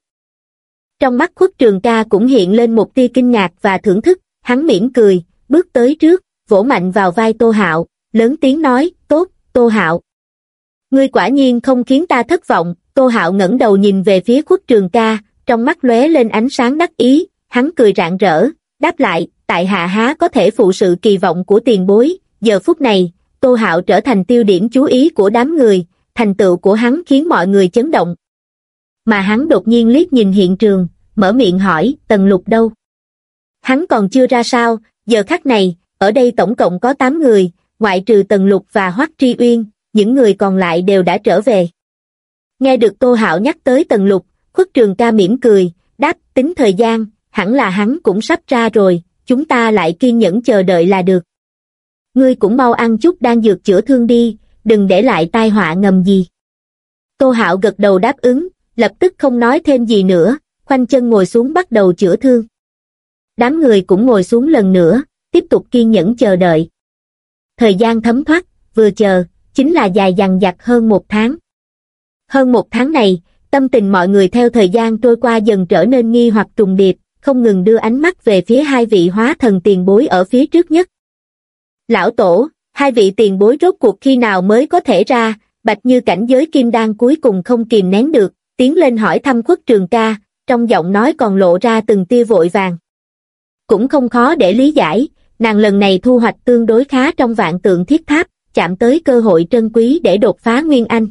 Trong mắt khuất trường ca cũng hiện lên một tia kinh ngạc và thưởng thức, hắn mỉm cười, bước tới trước, vỗ mạnh vào vai Tô Hạo, lớn tiếng nói, tốt, Tô Hạo. Ngươi quả nhiên không khiến ta thất vọng, Tô Hạo ngẩng đầu nhìn về phía khuất trường ca, trong mắt lóe lên ánh sáng đắc ý, hắn cười rạng rỡ, đáp lại, tại hạ há có thể phụ sự kỳ vọng của tiền bối, giờ phút này, Tô Hạo trở thành tiêu điểm chú ý của đám người, thành tựu của hắn khiến mọi người chấn động. Mà hắn đột nhiên liếc nhìn hiện trường, mở miệng hỏi, tần lục đâu? Hắn còn chưa ra sao, giờ khắc này, ở đây tổng cộng có 8 người, ngoại trừ tần lục và hoắc tri uyên, những người còn lại đều đã trở về. Nghe được Tô Hạo nhắc tới tần lục, khuất trường ca mỉm cười, đáp tính thời gian, hẳn là hắn cũng sắp ra rồi, chúng ta lại kiên nhẫn chờ đợi là được. Ngươi cũng mau ăn chút đang dược chữa thương đi, đừng để lại tai họa ngầm gì. Tô Hạo gật đầu đáp ứng, lập tức không nói thêm gì nữa, khoanh chân ngồi xuống bắt đầu chữa thương. Đám người cũng ngồi xuống lần nữa, tiếp tục kiên nhẫn chờ đợi. Thời gian thấm thoát, vừa chờ, chính là dài dằng dặc hơn một tháng. Hơn một tháng này, tâm tình mọi người theo thời gian trôi qua dần trở nên nghi hoặc trùng điệp, không ngừng đưa ánh mắt về phía hai vị hóa thần tiền bối ở phía trước nhất. Lão Tổ, hai vị tiền bối rốt cuộc khi nào mới có thể ra, bạch như cảnh giới kim đan cuối cùng không kìm nén được, tiến lên hỏi thăm khuất trường ca, trong giọng nói còn lộ ra từng tia vội vàng. Cũng không khó để lý giải, nàng lần này thu hoạch tương đối khá trong vạn tượng thiết tháp, chạm tới cơ hội trân quý để đột phá Nguyên Anh.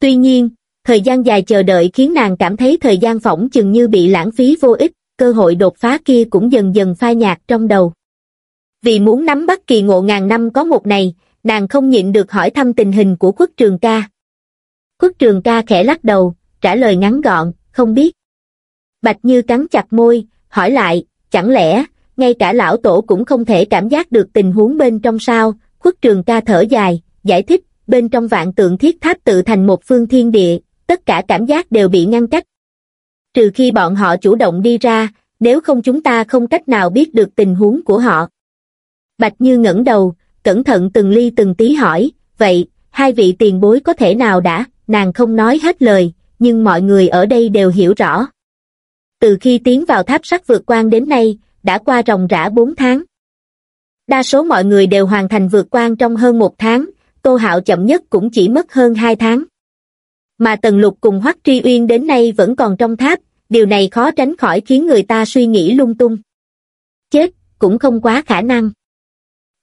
Tuy nhiên, thời gian dài chờ đợi khiến nàng cảm thấy thời gian phỏng chừng như bị lãng phí vô ích, cơ hội đột phá kia cũng dần dần phai nhạt trong đầu. Vì muốn nắm bắt kỳ ngộ ngàn năm có một này, nàng không nhịn được hỏi thăm tình hình của khuất trường ca. Khuất trường ca khẽ lắc đầu, trả lời ngắn gọn, không biết. Bạch Như cắn chặt môi, hỏi lại, chẳng lẽ, ngay cả lão tổ cũng không thể cảm giác được tình huống bên trong sao, khuất trường ca thở dài, giải thích, bên trong vạn tượng thiết tháp tự thành một phương thiên địa, tất cả cảm giác đều bị ngăn cách. Trừ khi bọn họ chủ động đi ra, nếu không chúng ta không cách nào biết được tình huống của họ. Bạch Như ngẩng đầu, cẩn thận từng ly từng tí hỏi, vậy, hai vị tiền bối có thể nào đã, nàng không nói hết lời, nhưng mọi người ở đây đều hiểu rõ. Từ khi tiến vào tháp sắt vượt quan đến nay, đã qua ròng rã 4 tháng. Đa số mọi người đều hoàn thành vượt quan trong hơn một tháng, Tô Hạo chậm nhất cũng chỉ mất hơn 2 tháng. Mà Tần Lục cùng Hoắc Tri Uyên đến nay vẫn còn trong tháp, điều này khó tránh khỏi khiến người ta suy nghĩ lung tung. Chết, cũng không quá khả năng.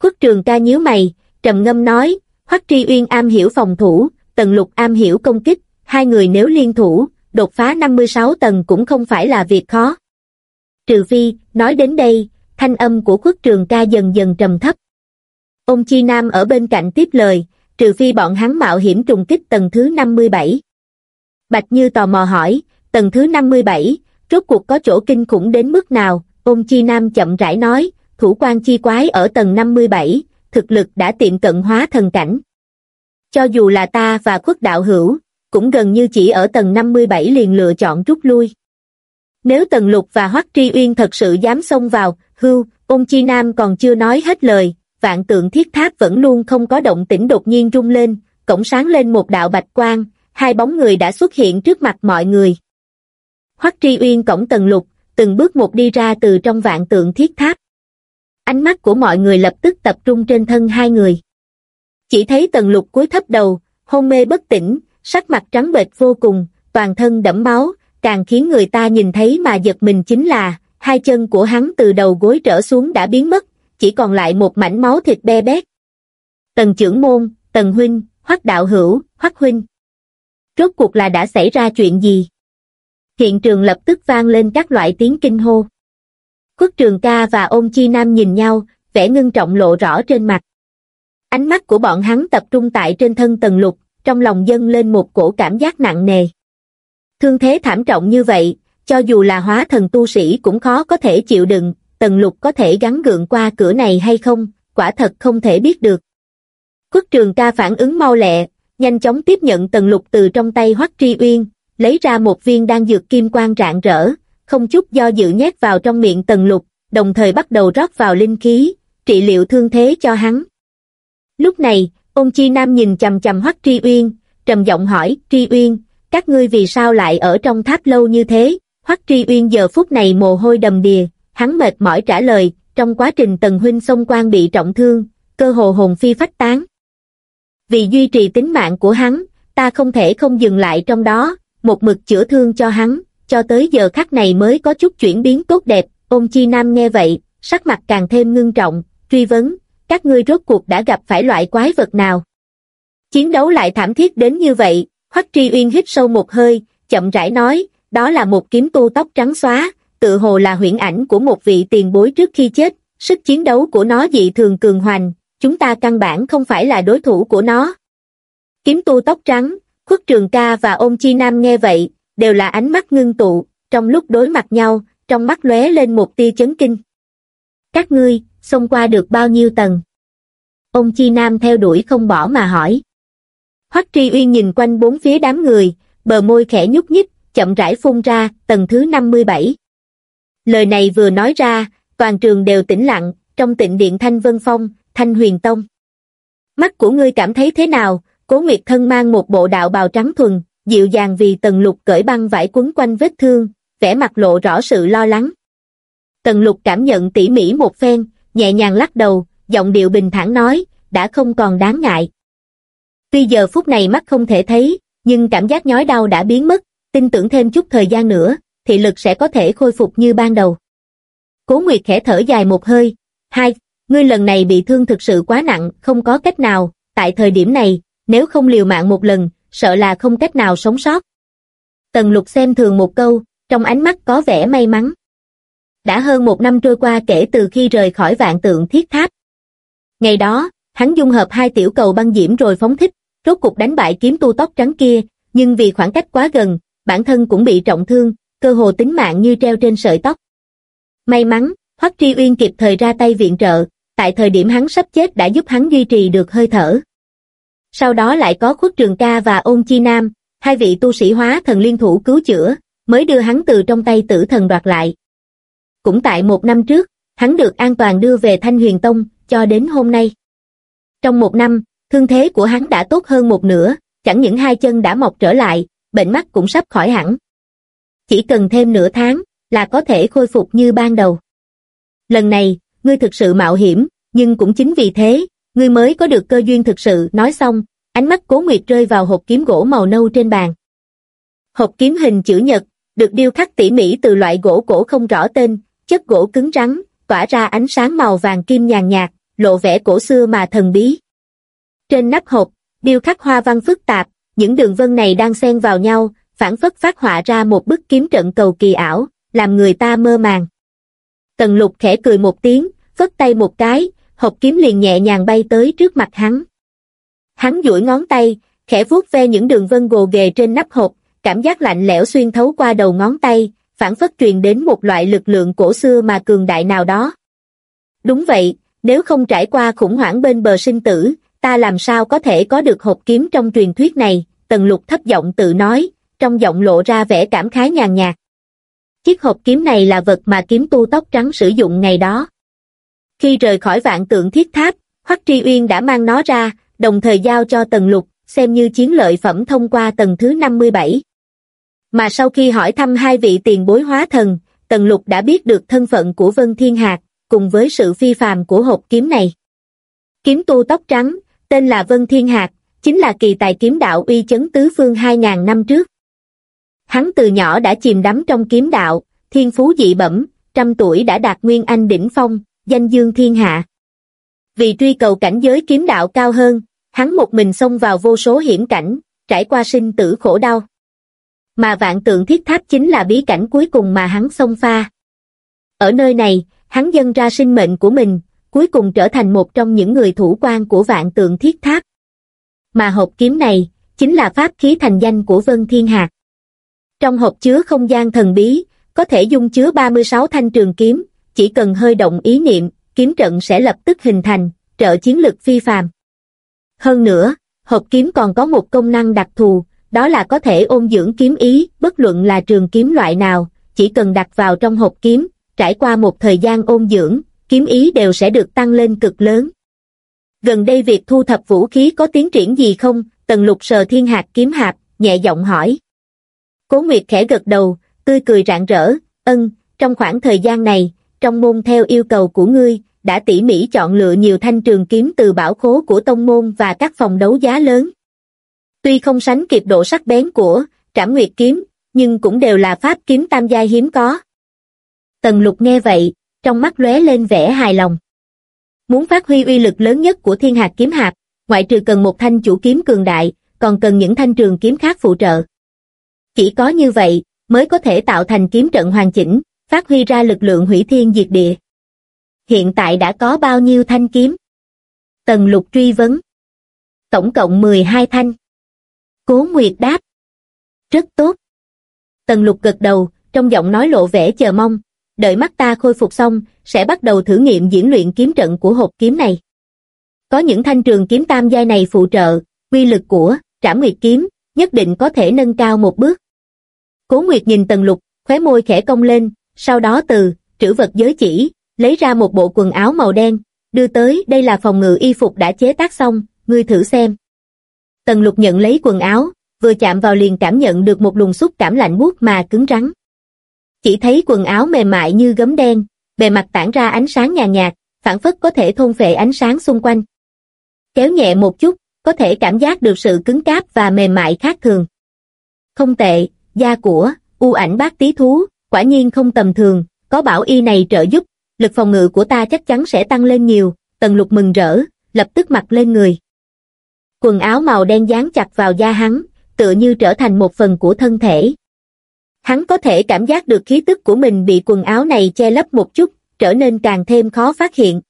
Khuất trường ca nhíu mày, trầm ngâm nói, Hoắc Tri Uyên am hiểu phòng thủ, Tần Lục am hiểu công kích, hai người nếu liên thủ, đột phá 56 tầng cũng không phải là việc khó. Trừ phi, nói đến đây, thanh âm của khuất trường ca dần dần trầm thấp. Ông Chi Nam ở bên cạnh tiếp lời, trừ phi bọn hắn mạo hiểm trùng kích tầng thứ 57. Bạch Như tò mò hỏi, tầng thứ 57, rốt cuộc có chỗ kinh khủng đến mức nào, Ông chi nam chậm rãi nói, thủ quan chi quái ở tầng 57, thực lực đã tiệm cận hóa thần cảnh. Cho dù là ta và khuất đạo hữu, cũng gần như chỉ ở tầng 57 liền lựa chọn rút lui. Nếu Tần Lục và Hoắc Tri Uyên thật sự dám xông vào, hưu, ung chi nam còn chưa nói hết lời, vạn tượng thiết tháp vẫn luôn không có động tĩnh đột nhiên rung lên, cổng sáng lên một đạo bạch quang, hai bóng người đã xuất hiện trước mặt mọi người. Hoắc Tri Uyên cổng Tần Lục, từng bước một đi ra từ trong vạn tượng thiết tháp. Ánh mắt của mọi người lập tức tập trung trên thân hai người. Chỉ thấy Tần Lục cúi thấp đầu, hôn mê bất tỉnh, sắc mặt trắng bệch vô cùng, toàn thân đẫm máu, càng khiến người ta nhìn thấy mà giật mình chính là, hai chân của hắn từ đầu gối trở xuống đã biến mất, chỉ còn lại một mảnh máu thịt be bét. Tần trưởng môn, tần huynh, hoắc đạo hữu, hoắc huynh. Rốt cuộc là đã xảy ra chuyện gì? Hiện trường lập tức vang lên các loại tiếng kinh hô. Khuất trường ca và ôn chi nam nhìn nhau, vẻ ngưng trọng lộ rõ trên mặt. Ánh mắt của bọn hắn tập trung tại trên thân tần lục, trong lòng dâng lên một cổ cảm giác nặng nề. Thương thế thảm trọng như vậy, cho dù là hóa thần tu sĩ cũng khó có thể chịu đựng, tần lục có thể gắn gượng qua cửa này hay không, quả thật không thể biết được. Khuất trường ca phản ứng mau lẹ, nhanh chóng tiếp nhận tần lục từ trong tay hoắc tri uyên, lấy ra một viên đan dược kim quang rạng rỡ, không chút do dự nhét vào trong miệng tần lục, đồng thời bắt đầu rót vào linh khí, trị liệu thương thế cho hắn. Lúc này, ôn chi nam nhìn chầm chầm hoắc tri uyên, trầm giọng hỏi, tri uyên, các ngươi vì sao lại ở trong tháp lâu như thế? Hoắc tri uyên giờ phút này mồ hôi đầm đìa, hắn mệt mỏi trả lời, trong quá trình tần huynh xông quan bị trọng thương, cơ hồ hồn phi phách tán. Vì duy trì tính mạng của hắn, ta không thể không dừng lại trong đó, một mực chữa thương cho hắn, cho tới giờ khắc này mới có chút chuyển biến tốt đẹp, ôn chi nam nghe vậy, sắc mặt càng thêm ngưng trọng, truy vấn, các ngươi rốt cuộc đã gặp phải loại quái vật nào? Chiến đấu lại thảm thiết đến như vậy, Hoắc Tri Uyên hít sâu một hơi, chậm rãi nói, đó là một kiếm tu tóc trắng xóa, tự hồ là huyễn ảnh của một vị tiền bối trước khi chết, sức chiến đấu của nó dị thường cường hoành, chúng ta căn bản không phải là đối thủ của nó. Kiếm tu tóc trắng, khuất trường ca và ôn chi nam nghe vậy, đều là ánh mắt ngưng tụ, trong lúc đối mặt nhau, trong mắt lóe lên một tia chấn kinh. Các ngươi, xông qua được bao nhiêu tầng? Ông Chi Nam theo đuổi không bỏ mà hỏi. Hoắc Tri Uyên nhìn quanh bốn phía đám người, bờ môi khẽ nhúc nhích, chậm rãi phun ra, tầng thứ 57. Lời này vừa nói ra, toàn trường đều tĩnh lặng, trong tịnh điện Thanh Vân Phong, Thanh Huyền Tông. Mắt của ngươi cảm thấy thế nào? Cố Nguyệt Thân mang một bộ đạo bào trắng thuần, dịu dàng vì tần lục cởi băng vải quấn quanh vết thương, vẻ mặt lộ rõ sự lo lắng. Tần lục cảm nhận tỉ mỉ một phen, nhẹ nhàng lắc đầu, giọng điệu bình thản nói, đã không còn đáng ngại. Tuy giờ phút này mắt không thể thấy, nhưng cảm giác nhói đau đã biến mất, tin tưởng thêm chút thời gian nữa, thị lực sẽ có thể khôi phục như ban đầu. Cố Nguyệt khẽ thở dài một hơi, hai, ngươi lần này bị thương thực sự quá nặng, không có cách nào, tại thời điểm này, nếu không liều mạng một lần, sợ là không cách nào sống sót. Tần lục xem thường một câu, trong ánh mắt có vẻ may mắn. Đã hơn một năm trôi qua kể từ khi rời khỏi vạn tượng thiết tháp. Ngày đó, hắn dung hợp hai tiểu cầu băng diễm rồi phóng thích, rốt cục đánh bại kiếm tu tóc trắng kia, nhưng vì khoảng cách quá gần, bản thân cũng bị trọng thương, cơ hồ tính mạng như treo trên sợi tóc. May mắn, Hoắc Tri Uyên kịp thời ra tay viện trợ, tại thời điểm hắn sắp chết đã giúp hắn duy trì được hơi thở. Sau đó lại có Khuất Trường Ca và Ôn Chi Nam, hai vị tu sĩ hóa thần liên thủ cứu chữa, mới đưa hắn từ trong tay tử thần đoạt lại. Cũng tại một năm trước, hắn được an toàn đưa về Thanh Huyền Tông, cho đến hôm nay. Trong một năm, thương thế của hắn đã tốt hơn một nửa, chẳng những hai chân đã mọc trở lại, bệnh mắt cũng sắp khỏi hẳn. Chỉ cần thêm nửa tháng, là có thể khôi phục như ban đầu. Lần này, ngươi thực sự mạo hiểm, nhưng cũng chính vì thế, ngươi mới có được cơ duyên thực sự, nói xong, ánh mắt cố nguyệt rơi vào hộp kiếm gỗ màu nâu trên bàn. Hộp kiếm hình chữ nhật, được điêu khắc tỉ mỉ từ loại gỗ cổ không rõ tên, chất gỗ cứng rắn, tỏa ra ánh sáng màu vàng kim nhàn nhạt, lộ vẻ cổ xưa mà thần bí. Trên nắp hộp, điêu khắc hoa văn phức tạp, những đường vân này đang xen vào nhau, phản phất phát họa ra một bức kiếm trận cầu kỳ ảo, làm người ta mơ màng. Tần lục khẽ cười một tiếng, phất tay một cái, hộp kiếm liền nhẹ nhàng bay tới trước mặt hắn. Hắn duỗi ngón tay, khẽ vuốt ve những đường vân gồ ghề trên nắp hộp, cảm giác lạnh lẽo xuyên thấu qua đầu ngón tay, phản phất truyền đến một loại lực lượng cổ xưa mà cường đại nào đó. Đúng vậy, nếu không trải qua khủng hoảng bên bờ sinh tử, ta làm sao có thể có được hộp kiếm trong truyền thuyết này, tần lục thấp giọng tự nói, trong giọng lộ ra vẻ cảm khái nhàn nhạt. Chiếc hộp kiếm này là vật mà kiếm tu tóc trắng sử dụng ngày đó. Khi rời khỏi vạn tượng thiết tháp, Hoắc Tri Uyên đã mang nó ra, đồng thời giao cho tần lục, xem như chiến lợi phẩm thông qua tầng thứ 57. Mà sau khi hỏi thăm hai vị tiền bối hóa thần, tần lục đã biết được thân phận của Vân Thiên Hạc, cùng với sự phi phàm của hộp kiếm này. Kiếm tu tóc trắng, tên là Vân Thiên Hạc, chính là kỳ tài kiếm đạo uy chấn tứ phương 2.000 năm trước. Hắn từ nhỏ đã chìm đắm trong kiếm đạo, thiên phú dị bẩm, trăm tuổi đã đạt nguyên anh đỉnh phong, danh dương thiên hạ. Vì truy cầu cảnh giới kiếm đạo cao hơn, hắn một mình xông vào vô số hiểm cảnh, trải qua sinh tử khổ đau. Mà vạn tượng thiết tháp chính là bí cảnh cuối cùng mà hắn xông pha. Ở nơi này, hắn dâng ra sinh mệnh của mình, cuối cùng trở thành một trong những người thủ quan của vạn tượng thiết tháp. Mà hộp kiếm này, chính là pháp khí thành danh của Vân Thiên Hạc. Trong hộp chứa không gian thần bí, có thể dung chứa 36 thanh trường kiếm, chỉ cần hơi động ý niệm, kiếm trận sẽ lập tức hình thành, trợ chiến lực phi phàm. Hơn nữa, hộp kiếm còn có một công năng đặc thù, đó là có thể ôn dưỡng kiếm ý, bất luận là trường kiếm loại nào, chỉ cần đặt vào trong hộp kiếm, trải qua một thời gian ôn dưỡng, kiếm ý đều sẽ được tăng lên cực lớn. Gần đây việc thu thập vũ khí có tiến triển gì không? Tần lục sờ thiên hạt kiếm hạp, nhẹ giọng hỏi. Cố Nguyệt khẽ gật đầu, tươi cười rạng rỡ, ân, trong khoảng thời gian này, trong môn theo yêu cầu của ngươi, đã tỉ mỉ chọn lựa nhiều thanh trường kiếm từ bảo khố của tông môn và các phòng đấu giá lớn. Tuy không sánh kịp độ sắc bén của Trảm Nguyệt kiếm, nhưng cũng đều là pháp kiếm tam giai hiếm có. Tần lục nghe vậy, trong mắt lóe lên vẻ hài lòng. Muốn phát huy uy lực lớn nhất của thiên hạt kiếm hạp, ngoại trừ cần một thanh chủ kiếm cường đại, còn cần những thanh trường kiếm khác phụ trợ. Chỉ có như vậy, mới có thể tạo thành kiếm trận hoàn chỉnh, phát huy ra lực lượng hủy thiên diệt địa. Hiện tại đã có bao nhiêu thanh kiếm? Tần lục truy vấn. Tổng cộng 12 thanh. Cố Nguyệt đáp. Rất tốt. Tần lục gật đầu, trong giọng nói lộ vẻ chờ mong, đợi mắt ta khôi phục xong, sẽ bắt đầu thử nghiệm diễn luyện kiếm trận của hộp kiếm này. Có những thanh trường kiếm tam giai này phụ trợ, quy lực của Trảm Nguyệt kiếm nhất định có thể nâng cao một bước. Cố Nguyệt nhìn Tần Lục, khóe môi khẽ cong lên, sau đó từ trữ vật giới chỉ, lấy ra một bộ quần áo màu đen, đưa tới đây là phòng ngự y phục đã chế tác xong, ngươi thử xem. Tần Lục nhận lấy quần áo, vừa chạm vào liền cảm nhận được một luồng xúc cảm lạnh buốt mà cứng rắn. Chỉ thấy quần áo mềm mại như gấm đen, bề mặt tản ra ánh sáng nhàn nhạt, phản phất có thể thôn phệ ánh sáng xung quanh. Kéo nhẹ một chút, có thể cảm giác được sự cứng cáp và mềm mại khác thường. Không tệ, da của, u ảnh bác tí thú, quả nhiên không tầm thường, có bảo y này trợ giúp, lực phòng ngự của ta chắc chắn sẽ tăng lên nhiều, tần lục mừng rỡ, lập tức mặc lên người. Quần áo màu đen dán chặt vào da hắn, tựa như trở thành một phần của thân thể. Hắn có thể cảm giác được khí tức của mình bị quần áo này che lấp một chút, trở nên càng thêm khó phát hiện.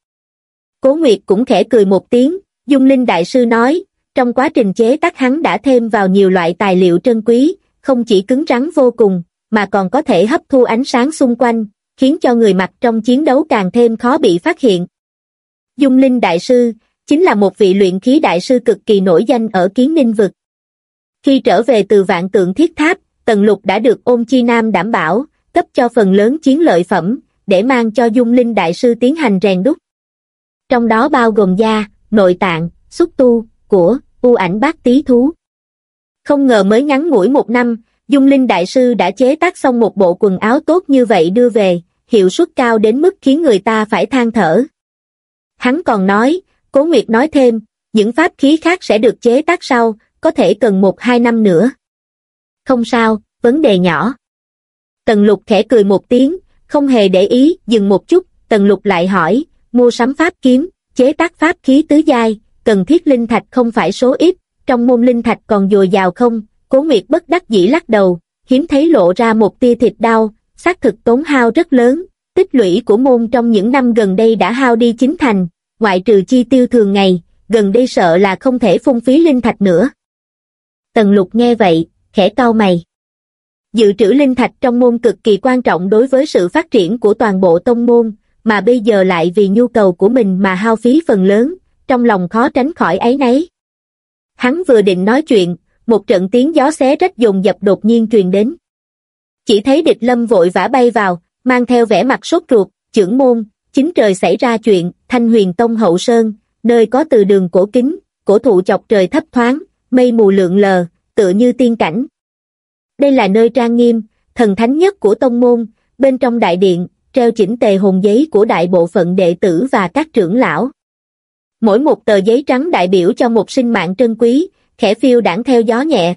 Cố Nguyệt cũng khẽ cười một tiếng, Dung Linh Đại Sư nói, trong quá trình chế tác hắn đã thêm vào nhiều loại tài liệu trân quý, không chỉ cứng rắn vô cùng, mà còn có thể hấp thu ánh sáng xung quanh, khiến cho người mặc trong chiến đấu càng thêm khó bị phát hiện. Dung Linh Đại Sư, chính là một vị luyện khí đại sư cực kỳ nổi danh ở kiến ninh vực. Khi trở về từ vạn tượng thiết tháp, Tần Lục đã được ôn chi nam đảm bảo, cấp cho phần lớn chiến lợi phẩm, để mang cho Dung Linh Đại Sư tiến hành rèn đúc. Trong đó bao gồm da, nội tạng, xúc tu, của, u ảnh bát tí thú. Không ngờ mới ngắn ngủi một năm, Dung Linh Đại Sư đã chế tác xong một bộ quần áo tốt như vậy đưa về, hiệu suất cao đến mức khiến người ta phải than thở. Hắn còn nói, Cố Nguyệt nói thêm, những pháp khí khác sẽ được chế tác sau, có thể cần một hai năm nữa. Không sao, vấn đề nhỏ. Tần lục khẽ cười một tiếng, không hề để ý, dừng một chút, tần lục lại hỏi, mua sắm pháp kiếm, chế tác pháp khí tứ giai, cần thiết linh thạch không phải số ít, trong môn linh thạch còn dồi dào không, cố nguyệt bất đắc dĩ lắc đầu, hiếm thấy lộ ra một tia thịt đau, xác thực tốn hao rất lớn, tích lũy của môn trong những năm gần đây đã hao đi chính thành, ngoại trừ chi tiêu thường ngày, gần đây sợ là không thể phung phí linh thạch nữa. Tần lục nghe vậy, khẽ cau mày. Dự trữ linh thạch trong môn cực kỳ quan trọng đối với sự phát triển của toàn bộ tông môn, mà bây giờ lại vì nhu cầu của mình mà hao phí phần lớn, trong lòng khó tránh khỏi ấy nấy. Hắn vừa định nói chuyện, một trận tiếng gió xé rách dồn dập đột nhiên truyền đến. Chỉ thấy địch lâm vội vã bay vào, mang theo vẻ mặt sốt ruột, trưởng môn, chính trời xảy ra chuyện, thanh huyền tông hậu sơn, nơi có từ đường cổ kính, cổ thụ chọc trời thấp thoáng, mây mù lượng lờ, tựa như tiên cảnh. Đây là nơi trang nghiêm, thần thánh nhất của tông môn, bên trong đại điện, treo chỉnh tề hồn giấy của đại bộ phận đệ tử và các trưởng lão. Mỗi một tờ giấy trắng đại biểu cho một sinh mạng trân quý, khẽ phiêu đảng theo gió nhẹ.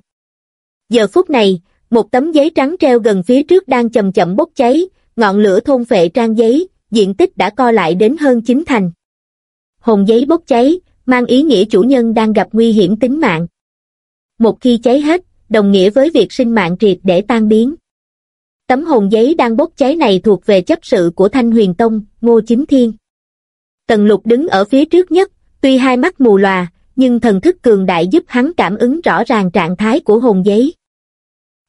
Giờ phút này, một tấm giấy trắng treo gần phía trước đang chậm chậm bốc cháy, ngọn lửa thôn phệ trang giấy, diện tích đã co lại đến hơn chín thành. Hồn giấy bốc cháy, mang ý nghĩa chủ nhân đang gặp nguy hiểm tính mạng. Một khi cháy hết, đồng nghĩa với việc sinh mạng triệt để tan biến. Tấm hồn giấy đang bốc cháy này thuộc về chấp sự của Thanh Huyền Tông, Ngô Chính Thiên. Tần lục đứng ở phía trước nhất, tuy hai mắt mù lòa, nhưng thần thức cường đại giúp hắn cảm ứng rõ ràng trạng thái của hồn giấy.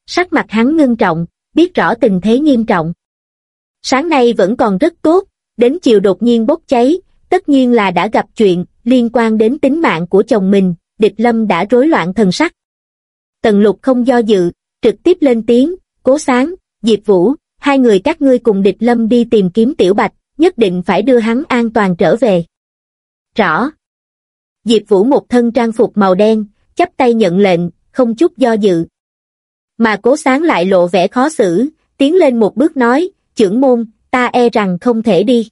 Sắc mặt hắn ngưng trọng, biết rõ tình thế nghiêm trọng. Sáng nay vẫn còn rất tốt, đến chiều đột nhiên bốc cháy, tất nhiên là đã gặp chuyện liên quan đến tính mạng của chồng mình, địch lâm đã rối loạn thần sắc. Tần lục không do dự, trực tiếp lên tiếng, cố sáng, Diệp Vũ, hai người các ngươi cùng địch lâm đi tìm kiếm tiểu bạch, nhất định phải đưa hắn an toàn trở về. Rõ. Diệp Vũ một thân trang phục màu đen, chắp tay nhận lệnh, không chút do dự. Mà cố sáng lại lộ vẻ khó xử, tiến lên một bước nói, trưởng môn, ta e rằng không thể đi.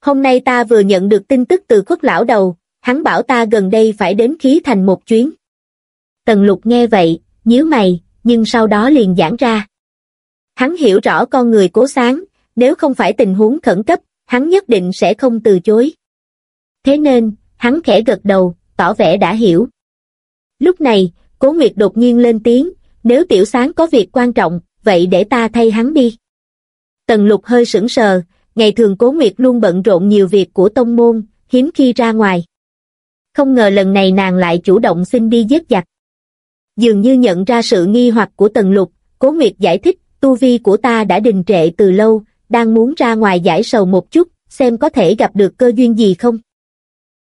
Hôm nay ta vừa nhận được tin tức từ khuất lão đầu, hắn bảo ta gần đây phải đến khí thành một chuyến. Tần lục nghe vậy, nhíu mày, nhưng sau đó liền giãn ra. Hắn hiểu rõ con người cố sáng, nếu không phải tình huống khẩn cấp, hắn nhất định sẽ không từ chối. Thế nên, hắn khẽ gật đầu, tỏ vẻ đã hiểu. Lúc này, Cố Nguyệt đột nhiên lên tiếng, nếu tiểu sáng có việc quan trọng, vậy để ta thay hắn đi. Tần lục hơi sững sờ, ngày thường Cố Nguyệt luôn bận rộn nhiều việc của tông môn, hiếm khi ra ngoài. Không ngờ lần này nàng lại chủ động xin đi giết giặc. Dường như nhận ra sự nghi hoặc của Tần lục, Cố Nguyệt giải thích, tu vi của ta đã đình trệ từ lâu, đang muốn ra ngoài giải sầu một chút, xem có thể gặp được cơ duyên gì không.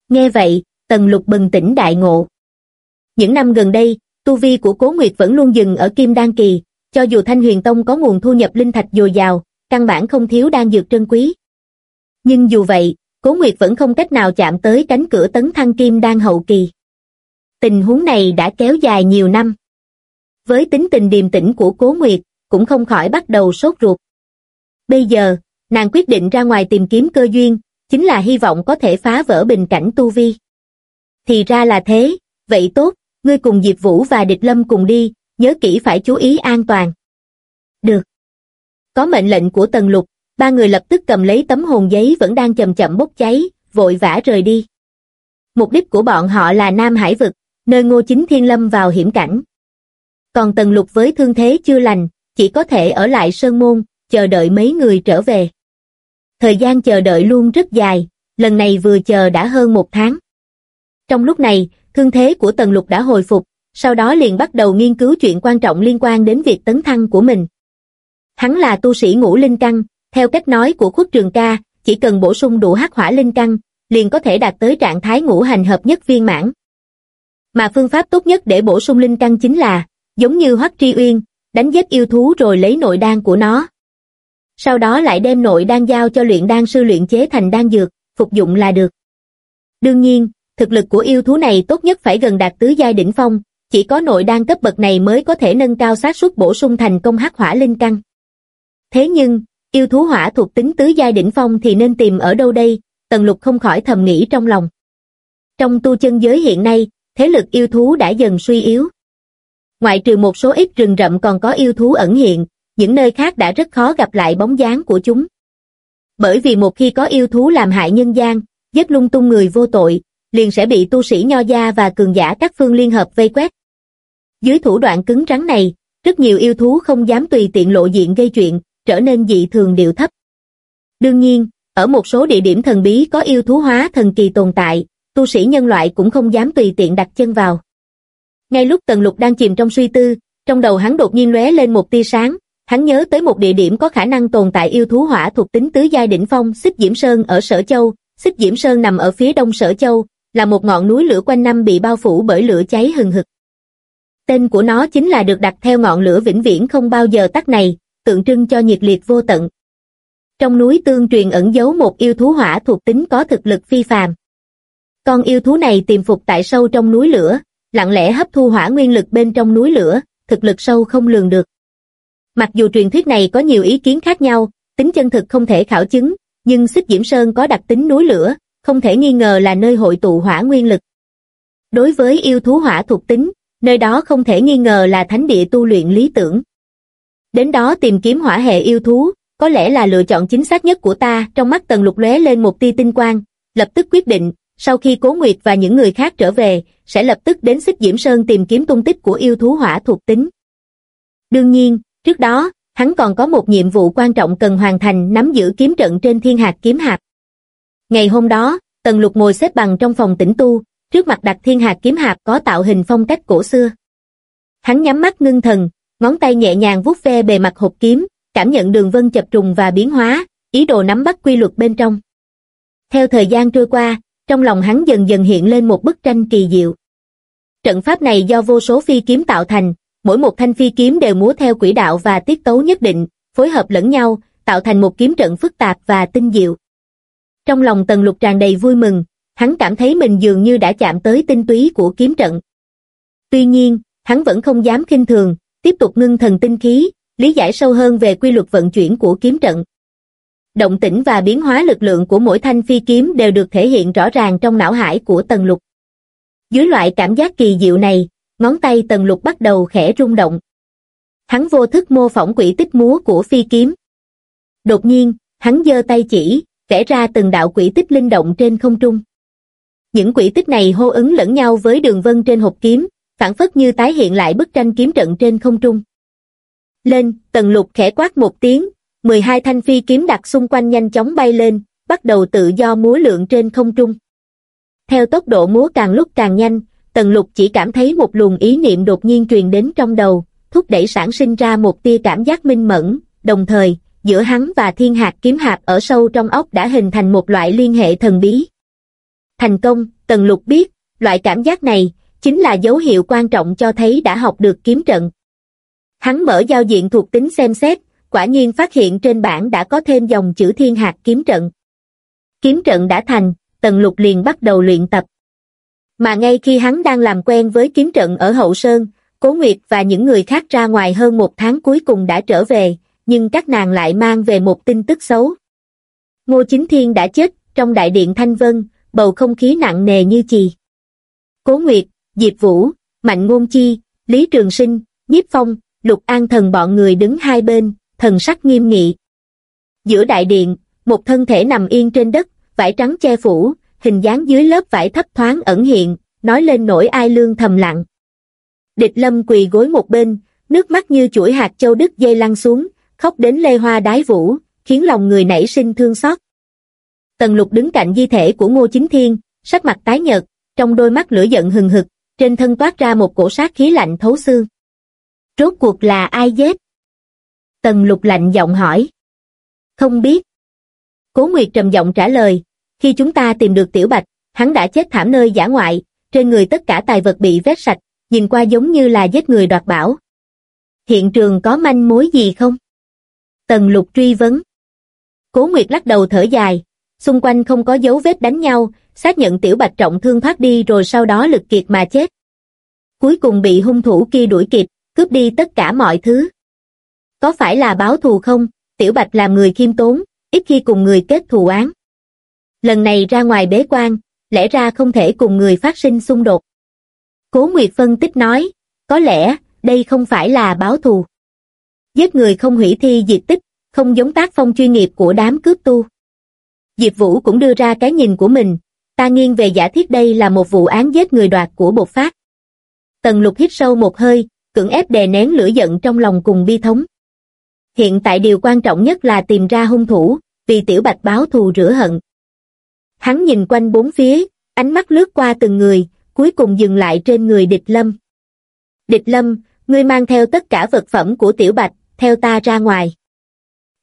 Nghe vậy, Tần Lục bừng tỉnh đại ngộ. Những năm gần đây, tu vi của Cố Nguyệt vẫn luôn dừng ở Kim Đan Kỳ, cho dù Thanh Huyền Tông có nguồn thu nhập linh thạch dồi dào, căn bản không thiếu đan dược trân quý. Nhưng dù vậy, Cố Nguyệt vẫn không cách nào chạm tới cánh cửa tấn thăng Kim Đan hậu kỳ. Tình huống này đã kéo dài nhiều năm. Với tính tình điềm tĩnh của Cố Nguyệt, cũng không khỏi bắt đầu sốt ruột. Bây giờ, nàng quyết định ra ngoài tìm kiếm cơ duyên, chính là hy vọng có thể phá vỡ bình cảnh tu vi. Thì ra là thế, vậy tốt, ngươi cùng Diệp Vũ và Địch Lâm cùng đi, nhớ kỹ phải chú ý an toàn. Được. Có mệnh lệnh của Tần Lục, ba người lập tức cầm lấy tấm hồn giấy vẫn đang chậm chậm bốc cháy, vội vã rời đi. Mục đích của bọn họ là Nam Hải Vực, nơi Ngô Chính Thiên Lâm vào hiểm cảnh. Còn Tần Lục với thương thế chưa lành, chỉ có thể ở lại Sơn Môn, chờ đợi mấy người trở về. Thời gian chờ đợi luôn rất dài, lần này vừa chờ đã hơn một tháng. Trong lúc này, thương thế của Tần Lục đã hồi phục, sau đó liền bắt đầu nghiên cứu chuyện quan trọng liên quan đến việc tấn thăng của mình. Hắn là tu sĩ ngũ linh căn, theo cách nói của khuất trường ca, chỉ cần bổ sung đủ hắc hỏa linh căn, liền có thể đạt tới trạng thái ngũ hành hợp nhất viên mãn. Mà phương pháp tốt nhất để bổ sung linh căn chính là, giống như hoắc tri uyên, đánh giết yêu thú rồi lấy nội đan của nó. Sau đó lại đem nội đan giao cho luyện đan sư luyện chế thành đan dược, phục dụng là được. Đương nhiên, thực lực của yêu thú này tốt nhất phải gần đạt tứ giai đỉnh phong, chỉ có nội đan cấp bậc này mới có thể nâng cao xác suất bổ sung thành công hắc hỏa linh căn. Thế nhưng, yêu thú hỏa thuộc tính tứ giai đỉnh phong thì nên tìm ở đâu đây, Tần Lục không khỏi thầm nghĩ trong lòng. Trong tu chân giới hiện nay, thế lực yêu thú đã dần suy yếu. Ngoại trừ một số ít rừng rậm còn có yêu thú ẩn hiện, những nơi khác đã rất khó gặp lại bóng dáng của chúng. Bởi vì một khi có yêu thú làm hại nhân gian, giết lung tung người vô tội, liền sẽ bị tu sĩ nho gia và cường giả các phương liên hợp vây quét. Dưới thủ đoạn cứng rắn này, rất nhiều yêu thú không dám tùy tiện lộ diện gây chuyện, trở nên dị thường điệu thấp. Đương nhiên, ở một số địa điểm thần bí có yêu thú hóa thần kỳ tồn tại, tu sĩ nhân loại cũng không dám tùy tiện đặt chân vào. Ngay lúc Tần Lục đang chìm trong suy tư, trong đầu hắn đột nhiên lóe lên một tia sáng, hắn nhớ tới một địa điểm có khả năng tồn tại yêu thú hỏa thuộc tính tứ giai đỉnh phong xích diễm sơn ở sở châu, xích diễm sơn nằm ở phía đông sở châu, là một ngọn núi lửa quanh năm bị bao phủ bởi lửa cháy hừng hực. Tên của nó chính là được đặt theo ngọn lửa vĩnh viễn không bao giờ tắt này, tượng trưng cho nhiệt liệt vô tận. Trong núi tương truyền ẩn giấu một yêu thú hỏa thuộc tính có thực lực phi phàm. Con yêu thú này tìm phục tại sâu trong núi lửa, lặng lẽ hấp thu hỏa nguyên lực bên trong núi lửa, thực lực sâu không lường được. Mặc dù truyền thuyết này có nhiều ý kiến khác nhau, tính chân thực không thể khảo chứng, nhưng xích Diễm Sơn có đặc tính núi lửa, không thể nghi ngờ là nơi hội tụ hỏa nguyên lực. Đối với yêu thú hỏa thuộc tính, nơi đó không thể nghi ngờ là thánh địa tu luyện lý tưởng. Đến đó tìm kiếm hỏa hệ yêu thú, có lẽ là lựa chọn chính xác nhất của ta, trong mắt tần lục lóe lên một tia tinh quang, lập tức quyết định, sau khi Cố Nguyệt và những người khác trở về, sẽ lập tức đến xích Diễm Sơn tìm kiếm tung tích của yêu thú hỏa thuộc tính. Đương nhiên, trước đó, hắn còn có một nhiệm vụ quan trọng cần hoàn thành nắm giữ kiếm trận trên thiên hạt kiếm hạt Ngày hôm đó, Tần Lục ngồi xếp bằng trong phòng tĩnh tu, trước mặt đặt thiên hạt kiếm hạp có tạo hình phong cách cổ xưa. Hắn nhắm mắt ngưng thần, ngón tay nhẹ nhàng vuốt ve bề mặt hộp kiếm, cảm nhận đường vân chập trùng và biến hóa, ý đồ nắm bắt quy luật bên trong. Theo thời gian trôi qua, trong lòng hắn dần dần hiện lên một bức tranh kỳ diệu. Trận pháp này do vô số phi kiếm tạo thành, mỗi một thanh phi kiếm đều múa theo quỹ đạo và tiết tấu nhất định, phối hợp lẫn nhau, tạo thành một kiếm trận phức tạp và tinh diệu. Trong lòng Tần Lục tràn đầy vui mừng, hắn cảm thấy mình dường như đã chạm tới tinh túy của kiếm trận. Tuy nhiên, hắn vẫn không dám khinh thường, tiếp tục ngưng thần tinh khí, lý giải sâu hơn về quy luật vận chuyển của kiếm trận. Động tĩnh và biến hóa lực lượng của mỗi thanh phi kiếm đều được thể hiện rõ ràng trong não hải của Tần Lục. Dưới loại cảm giác kỳ diệu này, ngón tay Tần Lục bắt đầu khẽ rung động. Hắn vô thức mô phỏng quỷ tích múa của phi kiếm. Đột nhiên, hắn giơ tay chỉ, vẽ ra từng đạo quỷ tích linh động trên không trung. Những quỷ tích này hô ứng lẫn nhau với đường vân trên hộp kiếm, phản phất như tái hiện lại bức tranh kiếm trận trên không trung. Lên, tần lục khẽ quát một tiếng, 12 thanh phi kiếm đặt xung quanh nhanh chóng bay lên, bắt đầu tự do múa lượng trên không trung. Theo tốc độ múa càng lúc càng nhanh, tần lục chỉ cảm thấy một luồng ý niệm đột nhiên truyền đến trong đầu, thúc đẩy sản sinh ra một tia cảm giác minh mẫn, đồng thời, giữa hắn và thiên hạt kiếm hạp ở sâu trong ốc đã hình thành một loại liên hệ thần bí. Thành công, Tần Lục biết, loại cảm giác này, chính là dấu hiệu quan trọng cho thấy đã học được kiếm trận. Hắn mở giao diện thuộc tính xem xét, quả nhiên phát hiện trên bảng đã có thêm dòng chữ thiên hạt kiếm trận. Kiếm trận đã thành, Tần Lục liền bắt đầu luyện tập. Mà ngay khi hắn đang làm quen với kiếm trận ở Hậu Sơn, Cố Nguyệt và những người khác ra ngoài hơn một tháng cuối cùng đã trở về, nhưng các nàng lại mang về một tin tức xấu. Ngô Chính Thiên đã chết, trong đại điện Thanh Vân, bầu không khí nặng nề như chì. Cố Nguyệt, Diệp Vũ, Mạnh Ngôn Chi, Lý Trường Sinh, Nhiếp Phong, Lục An Thần bọn người đứng hai bên, thần sắc nghiêm nghị. Giữa đại điện, một thân thể nằm yên trên đất, vải trắng che phủ, hình dáng dưới lớp vải thấp thoáng ẩn hiện, nói lên nỗi ai lương thầm lặng. Địch lâm quỳ gối một bên, nước mắt như chuỗi hạt châu đứt dây lăn xuống, khóc đến lê hoa đái vũ, khiến lòng người nảy sinh thương xót. Tần lục đứng cạnh di thể của Ngô Chính Thiên, sắc mặt tái nhợt, trong đôi mắt lửa giận hừng hực, trên thân toát ra một cổ sát khí lạnh thấu xương. Rốt cuộc là ai giết? Tần lục lạnh giọng hỏi. Không biết. Cố Nguyệt trầm giọng trả lời, khi chúng ta tìm được Tiểu Bạch, hắn đã chết thảm nơi giả ngoại, trên người tất cả tài vật bị vét sạch, nhìn qua giống như là giết người đoạt bảo. Hiện trường có manh mối gì không? Tần lục truy vấn. Cố Nguyệt lắc đầu thở dài, xung quanh không có dấu vết đánh nhau, xác nhận tiểu bạch trọng thương thoát đi rồi sau đó lực kiệt mà chết. Cuối cùng bị hung thủ kia đuổi kịp, cướp đi tất cả mọi thứ. Có phải là báo thù không? Tiểu bạch làm người khiêm tốn, ít khi cùng người kết thù án. Lần này ra ngoài bế quan, lẽ ra không thể cùng người phát sinh xung đột. Cố Nguyệt phân tích nói, có lẽ, đây không phải là báo thù giết người không hủy thi diệt tích, không giống tác phong chuyên nghiệp của đám cướp tu. Diệp Vũ cũng đưa ra cái nhìn của mình, ta nghiêng về giả thiết đây là một vụ án giết người đoạt của bột phát. Tần lục hít sâu một hơi, cưỡng ép đè nén lửa giận trong lòng cùng bi thống. Hiện tại điều quan trọng nhất là tìm ra hung thủ, vì tiểu bạch báo thù rửa hận. Hắn nhìn quanh bốn phía, ánh mắt lướt qua từng người, cuối cùng dừng lại trên người địch lâm. Địch lâm, ngươi mang theo tất cả vật phẩm của tiểu bạch, theo ta ra ngoài.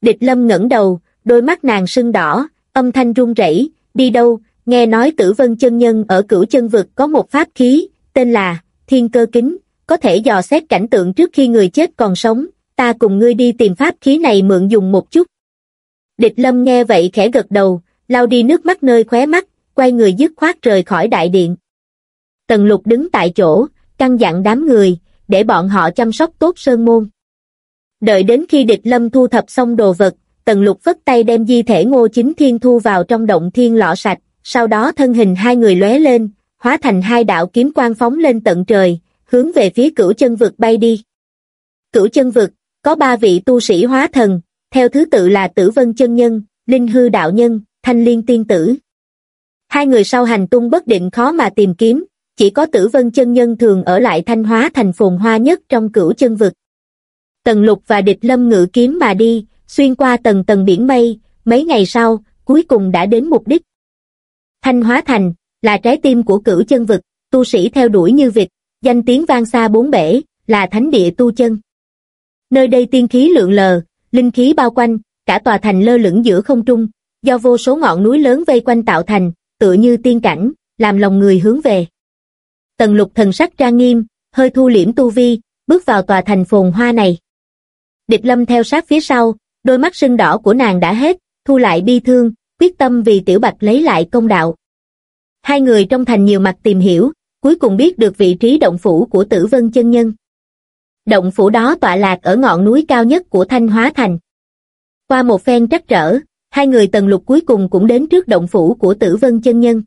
Địch lâm ngẩng đầu, đôi mắt nàng sưng đỏ, âm thanh run rẩy, đi đâu, nghe nói tử vân chân nhân ở cửu chân vực có một pháp khí, tên là thiên cơ kính, có thể dò xét cảnh tượng trước khi người chết còn sống, ta cùng ngươi đi tìm pháp khí này mượn dùng một chút. Địch lâm nghe vậy khẽ gật đầu, lau đi nước mắt nơi khóe mắt, quay người dứt khoát rời khỏi đại điện. Tần lục đứng tại chỗ, căn dặn đám người, để bọn họ chăm sóc tốt sơn môn. Đợi đến khi địch lâm thu thập xong đồ vật, tần lục vất tay đem di thể ngô chính thiên thu vào trong động thiên lọ sạch, sau đó thân hình hai người lóe lên, hóa thành hai đạo kiếm quang phóng lên tận trời, hướng về phía cửu chân vực bay đi. Cửu chân vực, có ba vị tu sĩ hóa thần, theo thứ tự là Tử Vân Chân Nhân, Linh Hư Đạo Nhân, Thanh Liên Tiên Tử. Hai người sau hành tung bất định khó mà tìm kiếm, chỉ có Tử Vân Chân Nhân thường ở lại thanh hóa thành phồn hoa nhất trong cửu chân vực. Tần Lục và Địch Lâm ngự kiếm mà đi, xuyên qua tầng tầng biển mây, mấy ngày sau, cuối cùng đã đến mục đích. Thanh Hóa Thành, là trái tim của cửu chân vực, tu sĩ theo đuổi như vịt, danh tiếng vang xa bốn bể, là thánh địa tu chân. Nơi đây tiên khí lượng lờ, linh khí bao quanh, cả tòa thành lơ lửng giữa không trung, do vô số ngọn núi lớn vây quanh tạo thành, tựa như tiên cảnh, làm lòng người hướng về. Tần lục thần sắc trang nghiêm, hơi thu liễm tu vi, bước vào tòa thành phồn hoa này. Địch lâm theo sát phía sau, đôi mắt sưng đỏ của nàng đã hết, thu lại bi thương, quyết tâm vì tiểu bạch lấy lại công đạo. Hai người trong thành nhiều mặt tìm hiểu, cuối cùng biết được vị trí động phủ của tử vân chân nhân. Động phủ đó tọa lạc ở ngọn núi cao nhất của Thanh Hóa Thành. Qua một phen trắc trở, hai người tần lục cuối cùng cũng đến trước động phủ của tử vân chân nhân.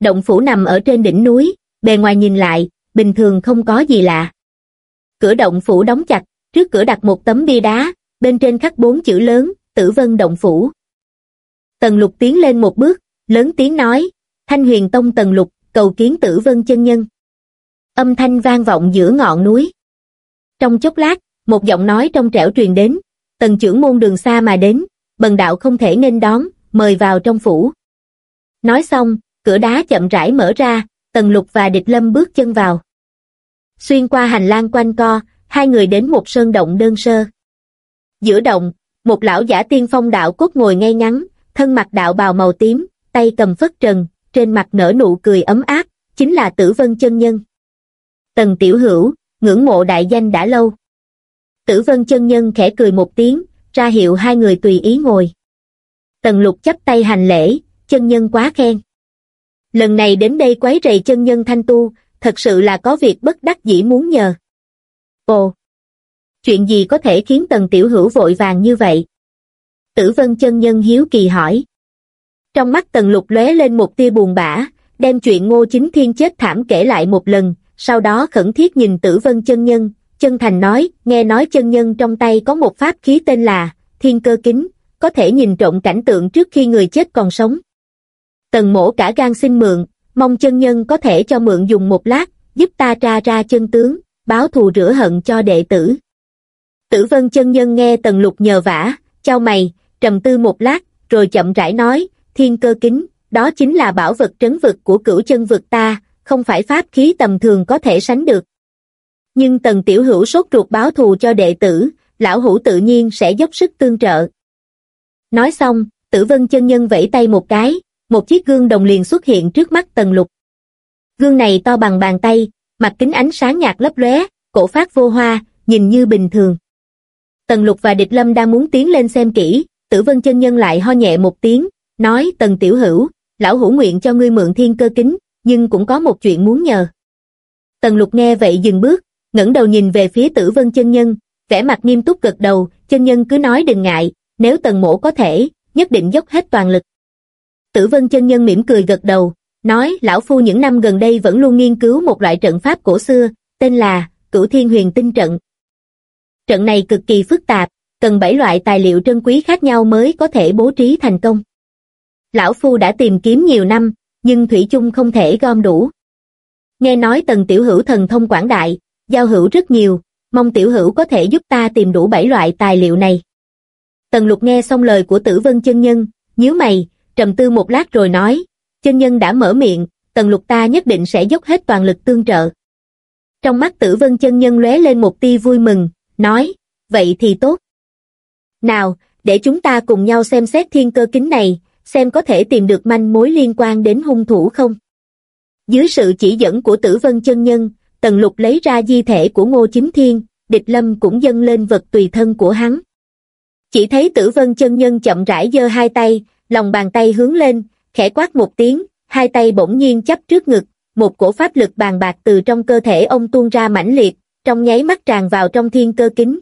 Động phủ nằm ở trên đỉnh núi, bề ngoài nhìn lại, bình thường không có gì lạ. Cửa động phủ đóng chặt, trước cửa đặt một tấm bia đá, bên trên khắc bốn chữ lớn, tử vân động phủ. Tần lục tiến lên một bước, lớn tiếng nói, Thanh huyền tông tần lục, cầu kiến tử vân chân nhân. Âm thanh vang vọng giữa ngọn núi. Trong chốc lát, một giọng nói trong trẻo truyền đến, tần trưởng môn đường xa mà đến, bần đạo không thể nên đón, mời vào trong phủ. Nói xong, cửa đá chậm rãi mở ra, tần lục và địch lâm bước chân vào. Xuyên qua hành lang quanh co, hai người đến một sơn động đơn sơ. Giữa động, một lão giả tiên phong đạo cốt ngồi ngay ngắn, thân mặc đạo bào màu tím, tay cầm phất trần, trên mặt nở nụ cười ấm áp, chính là tử vân chân nhân. Tần tiểu hữu, ngưỡng mộ đại danh đã lâu. Tử vân chân nhân khẽ cười một tiếng, ra hiệu hai người tùy ý ngồi. Tần lục chấp tay hành lễ, chân nhân quá khen. Lần này đến đây quấy rầy chân nhân thanh tu, thật sự là có việc bất đắc dĩ muốn nhờ. Ồ! Chuyện gì có thể khiến tần tiểu hữu vội vàng như vậy? Tử vân chân nhân hiếu kỳ hỏi. Trong mắt tần lục lóe lên một tia buồn bã, đem chuyện ngô chính thiên chết thảm kể lại một lần, sau đó khẩn thiết nhìn tử vân chân nhân, chân thành nói, nghe nói chân nhân trong tay có một pháp khí tên là thiên cơ kính, có thể nhìn trộm cảnh tượng trước khi người chết còn sống. Tần mổ cả gan xin mượn, mong chân nhân có thể cho mượn dùng một lát, giúp ta tra ra chân tướng, báo thù rửa hận cho đệ tử. Tử vân chân nhân nghe tần lục nhờ vả, trao mày, trầm tư một lát, rồi chậm rãi nói, thiên cơ kính, đó chính là bảo vật trấn vực của cửu chân vực ta, không phải pháp khí tầm thường có thể sánh được. Nhưng tần tiểu hữu sốt ruột báo thù cho đệ tử, lão hữu tự nhiên sẽ dốc sức tương trợ. Nói xong, tử vân chân nhân vẫy tay một cái, một chiếc gương đồng liền xuất hiện trước mắt tần lục. Gương này to bằng bàn tay, mặt kính ánh sáng nhạt lấp lóe, cổ phát vô hoa, nhìn như bình thường. Tần lục và địch lâm đang muốn tiến lên xem kỹ, tử vân chân nhân lại ho nhẹ một tiếng, nói tần tiểu hữu, lão hữu nguyện cho ngươi mượn thiên cơ kính, nhưng cũng có một chuyện muốn nhờ. Tần lục nghe vậy dừng bước, ngẩng đầu nhìn về phía tử vân chân nhân, vẻ mặt nghiêm túc gật đầu, chân nhân cứ nói đừng ngại, nếu tần Mỗ có thể, nhất định dốc hết toàn lực. Tử vân chân nhân mỉm cười gật đầu, nói lão phu những năm gần đây vẫn luôn nghiên cứu một loại trận pháp cổ xưa, tên là cửu thiên huyền tinh trận. Trận này cực kỳ phức tạp, cần bảy loại tài liệu trân quý khác nhau mới có thể bố trí thành công. Lão Phu đã tìm kiếm nhiều năm, nhưng Thủy chung không thể gom đủ. Nghe nói tần tiểu hữu thần thông quảng đại, giao hữu rất nhiều, mong tiểu hữu có thể giúp ta tìm đủ bảy loại tài liệu này. Tần lục nghe xong lời của tử vân chân nhân, nhíu mày, trầm tư một lát rồi nói, chân nhân đã mở miệng, tần lục ta nhất định sẽ dốc hết toàn lực tương trợ. Trong mắt tử vân chân nhân lóe lên một tia vui mừng, nói, vậy thì tốt. Nào, để chúng ta cùng nhau xem xét thiên cơ kính này, xem có thể tìm được manh mối liên quan đến hung thủ không. Dưới sự chỉ dẫn của tử vân chân nhân, tần lục lấy ra di thể của ngô chính thiên, địch lâm cũng dâng lên vật tùy thân của hắn. Chỉ thấy tử vân chân nhân chậm rãi giơ hai tay, lòng bàn tay hướng lên, khẽ quát một tiếng, hai tay bỗng nhiên chấp trước ngực, một cổ pháp lực bàn bạc từ trong cơ thể ông tuôn ra mãnh liệt, trong nháy mắt tràn vào trong thiên cơ kính.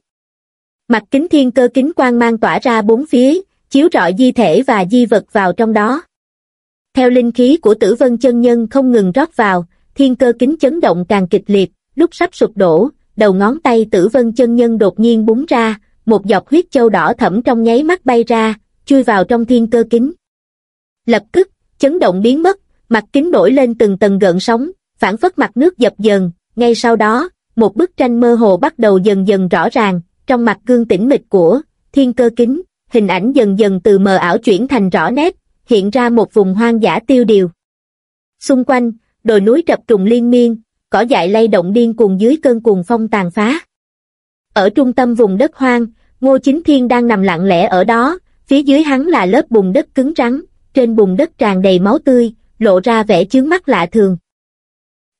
Mặt kính thiên cơ kính quang mang tỏa ra bốn phía, chiếu rọi di thể và di vật vào trong đó. Theo linh khí của tử vân chân nhân không ngừng rót vào, thiên cơ kính chấn động càng kịch liệt, lúc sắp sụp đổ, đầu ngón tay tử vân chân nhân đột nhiên búng ra, một giọt huyết châu đỏ thẫm trong nháy mắt bay ra, chui vào trong thiên cơ kính. Lập tức, chấn động biến mất, mặt kính nổi lên từng tầng gợn sóng, phản phất mặt nước dập dần, ngay sau đó, một bức tranh mơ hồ bắt đầu dần dần rõ ràng, trong mặt gương tĩnh mịch của thiên cơ kính, hình ảnh dần dần từ mờ ảo chuyển thành rõ nét, hiện ra một vùng hoang dã tiêu điều. Xung quanh, đồi núi trập trùng liên miên, cỏ dại lay động điên cuồng dưới cơn cuồng phong tàn phá. Ở trung tâm vùng đất hoang, Ngô Chính Thiên đang nằm lặng lẽ ở đó, phía dưới hắn là lớp bùn đất cứng rắn, trên bùn đất tràn đầy máu tươi, lộ ra vẻ chướng mắt lạ thường.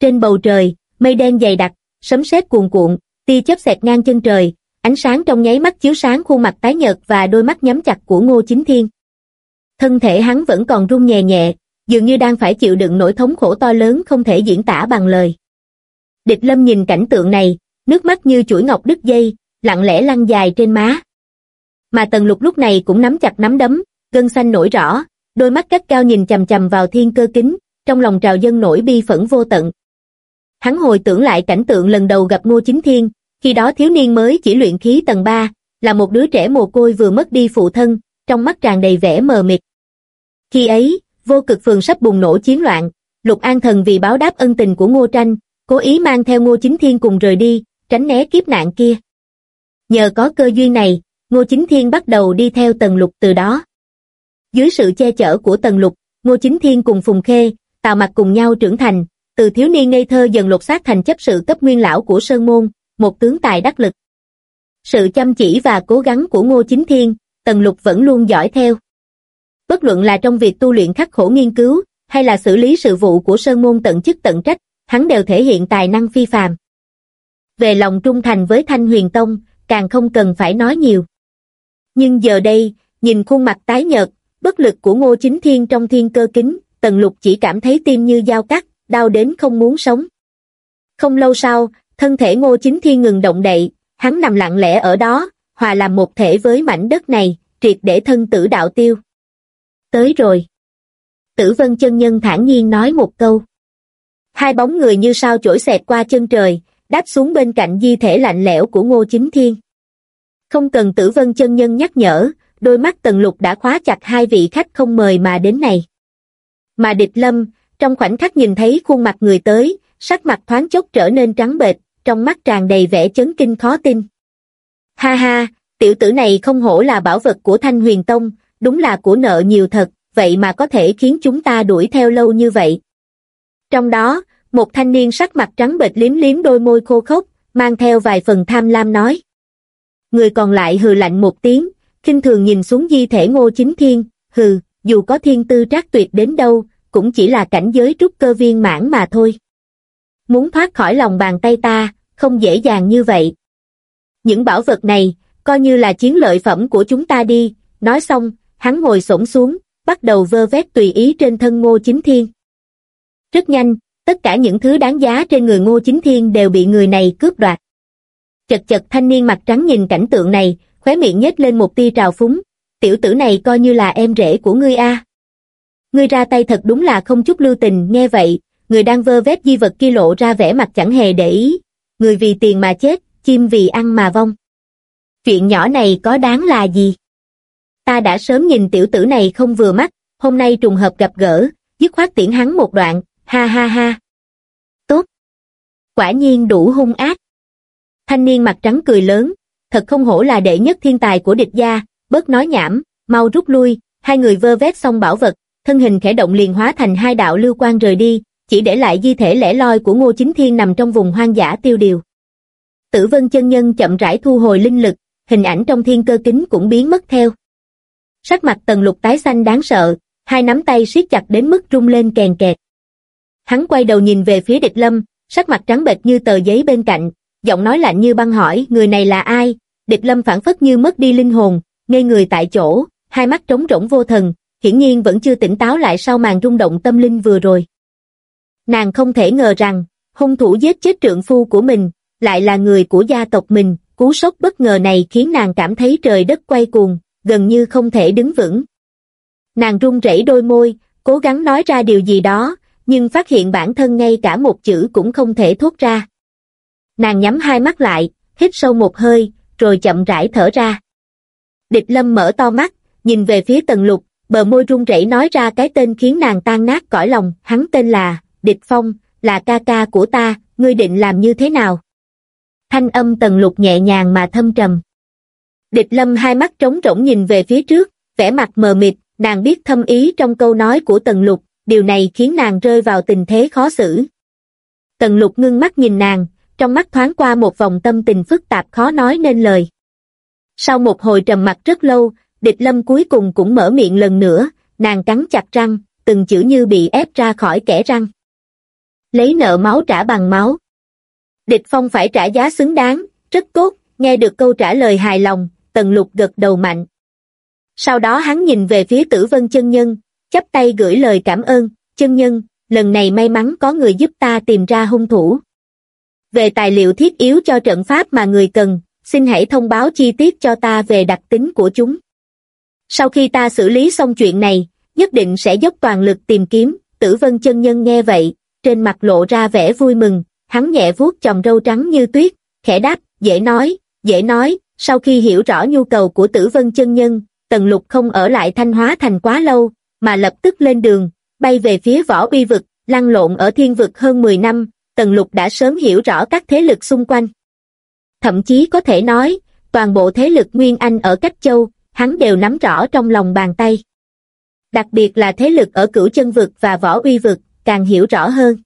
Trên bầu trời, mây đen dày đặc, sấm sét cuồn cuộn, tia chớp xẹt ngang chân trời, ánh sáng trong nháy mắt chiếu sáng khuôn mặt tái nhợt và đôi mắt nhắm chặt của Ngô Chính Thiên. Thân thể hắn vẫn còn run nhẹ nhẹ, dường như đang phải chịu đựng nỗi thống khổ to lớn không thể diễn tả bằng lời. Địch Lâm nhìn cảnh tượng này, nước mắt như chuỗi ngọc đứt dây, lặng lẽ lăn dài trên má. Mà Tần Lục lúc này cũng nắm chặt nắm đấm, gân xanh nổi rõ, đôi mắt cắt cao nhìn chầm chầm vào thiên cơ kính, trong lòng trào dân nổi bi phẫn vô tận. Hắn hồi tưởng lại cảnh tượng lần đầu gặp Ngô Chính Thiên, khi đó thiếu niên mới chỉ luyện khí tầng 3, là một đứa trẻ mồ côi vừa mất đi phụ thân, trong mắt tràn đầy vẻ mờ mịt. Khi ấy, vô cực phường sắp bùng nổ chiến loạn, Lục An Thần vì báo đáp ân tình của Ngô Tranh, cố ý mang theo Ngô Chính Thiên cùng rời đi, tránh né kiếp nạn kia. Nhờ có cơ duyên này, Ngô Chính Thiên bắt đầu đi theo Tần Lục từ đó. Dưới sự che chở của Tần Lục, Ngô Chính Thiên cùng Phùng Khê, tạo mặt cùng nhau trưởng thành, từ thiếu niên ngây thơ dần lột xác thành chấp sự cấp nguyên lão của Sơn Môn, một tướng tài đắc lực. Sự chăm chỉ và cố gắng của Ngô Chính Thiên, Tần Lục vẫn luôn dõi theo. Bất luận là trong việc tu luyện khắc khổ nghiên cứu, hay là xử lý sự vụ của Sơn Môn tận chức tận trách, hắn đều thể hiện tài năng phi phàm. Về lòng trung thành với Thanh Huyền Tông, càng không cần phải nói nhiều. Nhưng giờ đây, nhìn khuôn mặt tái nhợt, bất lực của Ngô Chính Thiên trong thiên cơ kính, Tần Lục chỉ cảm thấy tim như dao cắt, đau đến không muốn sống. Không lâu sau, thân thể Ngô Chính Thiên ngừng động đậy, hắn nằm lặng lẽ ở đó, hòa làm một thể với mảnh đất này, triệt để thân tử đạo tiêu. Tới rồi. Tử Vân chân nhân thản nhiên nói một câu. Hai bóng người như sao chổi xẹt qua chân trời, đáp xuống bên cạnh di thể lạnh lẽo của Ngô Chính Thiên. Không cần tử vân chân nhân nhắc nhở, đôi mắt tần lục đã khóa chặt hai vị khách không mời mà đến này. Mà địch lâm, trong khoảnh khắc nhìn thấy khuôn mặt người tới, sắc mặt thoáng chốc trở nên trắng bệch, trong mắt tràn đầy vẻ chấn kinh khó tin. Ha ha, tiểu tử này không hổ là bảo vật của Thanh Huyền Tông, đúng là của nợ nhiều thật, vậy mà có thể khiến chúng ta đuổi theo lâu như vậy. Trong đó, một thanh niên sắc mặt trắng bệch liếm liếm đôi môi khô khốc, mang theo vài phần tham lam nói. Người còn lại hừ lạnh một tiếng, khinh thường nhìn xuống di thể ngô chính thiên, hừ, dù có thiên tư trác tuyệt đến đâu, cũng chỉ là cảnh giới trúc cơ viên mãn mà thôi. Muốn thoát khỏi lòng bàn tay ta, không dễ dàng như vậy. Những bảo vật này, coi như là chiến lợi phẩm của chúng ta đi, nói xong, hắn ngồi xổm xuống, bắt đầu vơ vét tùy ý trên thân ngô chính thiên. Rất nhanh, tất cả những thứ đáng giá trên người ngô chính thiên đều bị người này cướp đoạt. Chật chật thanh niên mặt trắng nhìn cảnh tượng này, khóe miệng nhếch lên một tia trào phúng, tiểu tử này coi như là em rể của ngươi a. Ngươi ra tay thật đúng là không chút lưu tình, nghe vậy, người đang vơ vét di vật kia lộ ra vẻ mặt chẳng hề để ý, người vì tiền mà chết, chim vì ăn mà vong. Chuyện nhỏ này có đáng là gì? Ta đã sớm nhìn tiểu tử này không vừa mắt, hôm nay trùng hợp gặp gỡ, dứt khoát tiễn hắn một đoạn, ha ha ha. Tốt. Quả nhiên đủ hung ác. Thanh niên mặt trắng cười lớn, thật không hổ là đệ nhất thiên tài của địch gia, bớt nói nhảm, mau rút lui, hai người vơ vét xong bảo vật, thân hình khẽ động liền hóa thành hai đạo lưu quan rời đi, chỉ để lại di thể lẻ loi của Ngô Chính Thiên nằm trong vùng hoang dã tiêu điều. Tử vân chân nhân chậm rãi thu hồi linh lực, hình ảnh trong thiên cơ kính cũng biến mất theo. Sắc mặt tần lục tái xanh đáng sợ, hai nắm tay siết chặt đến mức rung lên kèn kẹt. Hắn quay đầu nhìn về phía địch lâm, sắc mặt trắng bệch như tờ giấy bên cạnh, giọng nói lạnh như băng hỏi người này là ai, địch lâm phản phất như mất đi linh hồn, ngây người tại chỗ, hai mắt trống rỗng vô thần, hiển nhiên vẫn chưa tỉnh táo lại sau màn rung động tâm linh vừa rồi. Nàng không thể ngờ rằng, hung thủ giết chết trượng phu của mình, lại là người của gia tộc mình, cú sốc bất ngờ này khiến nàng cảm thấy trời đất quay cuồng, gần như không thể đứng vững. Nàng run rẩy đôi môi, cố gắng nói ra điều gì đó, nhưng phát hiện bản thân ngay cả một chữ cũng không thể thốt ra. Nàng nhắm hai mắt lại, hít sâu một hơi, rồi chậm rãi thở ra. Địch lâm mở to mắt, nhìn về phía tần lục, bờ môi run rẩy nói ra cái tên khiến nàng tan nát cõi lòng, hắn tên là, địch phong, là ca ca của ta, ngươi định làm như thế nào? Thanh âm tần lục nhẹ nhàng mà thâm trầm. Địch lâm hai mắt trống rỗng nhìn về phía trước, vẻ mặt mờ mịt, nàng biết thâm ý trong câu nói của tần lục, điều này khiến nàng rơi vào tình thế khó xử. Tần lục ngưng mắt nhìn nàng, trong mắt thoáng qua một vòng tâm tình phức tạp khó nói nên lời. Sau một hồi trầm mặt rất lâu, địch lâm cuối cùng cũng mở miệng lần nữa, nàng cắn chặt răng, từng chữ như bị ép ra khỏi kẻ răng. Lấy nợ máu trả bằng máu. Địch phong phải trả giá xứng đáng, rất tốt, nghe được câu trả lời hài lòng, tần lục gật đầu mạnh. Sau đó hắn nhìn về phía tử vân chân nhân, chắp tay gửi lời cảm ơn, chân nhân, lần này may mắn có người giúp ta tìm ra hung thủ. Về tài liệu thiết yếu cho trận pháp mà người cần, xin hãy thông báo chi tiết cho ta về đặc tính của chúng. Sau khi ta xử lý xong chuyện này, nhất định sẽ dốc toàn lực tìm kiếm, tử vân chân nhân nghe vậy, trên mặt lộ ra vẻ vui mừng, hắn nhẹ vuốt chồng râu trắng như tuyết, khẽ đáp, dễ nói, dễ nói, sau khi hiểu rõ nhu cầu của tử vân chân nhân, tần lục không ở lại thanh hóa thành quá lâu, mà lập tức lên đường, bay về phía võ uy vực, lăn lộn ở thiên vực hơn 10 năm, tần lục đã sớm hiểu rõ các thế lực xung quanh. Thậm chí có thể nói, toàn bộ thế lực Nguyên Anh ở Cách Châu, hắn đều nắm rõ trong lòng bàn tay. Đặc biệt là thế lực ở cửu chân vực và võ uy vực, càng hiểu rõ hơn.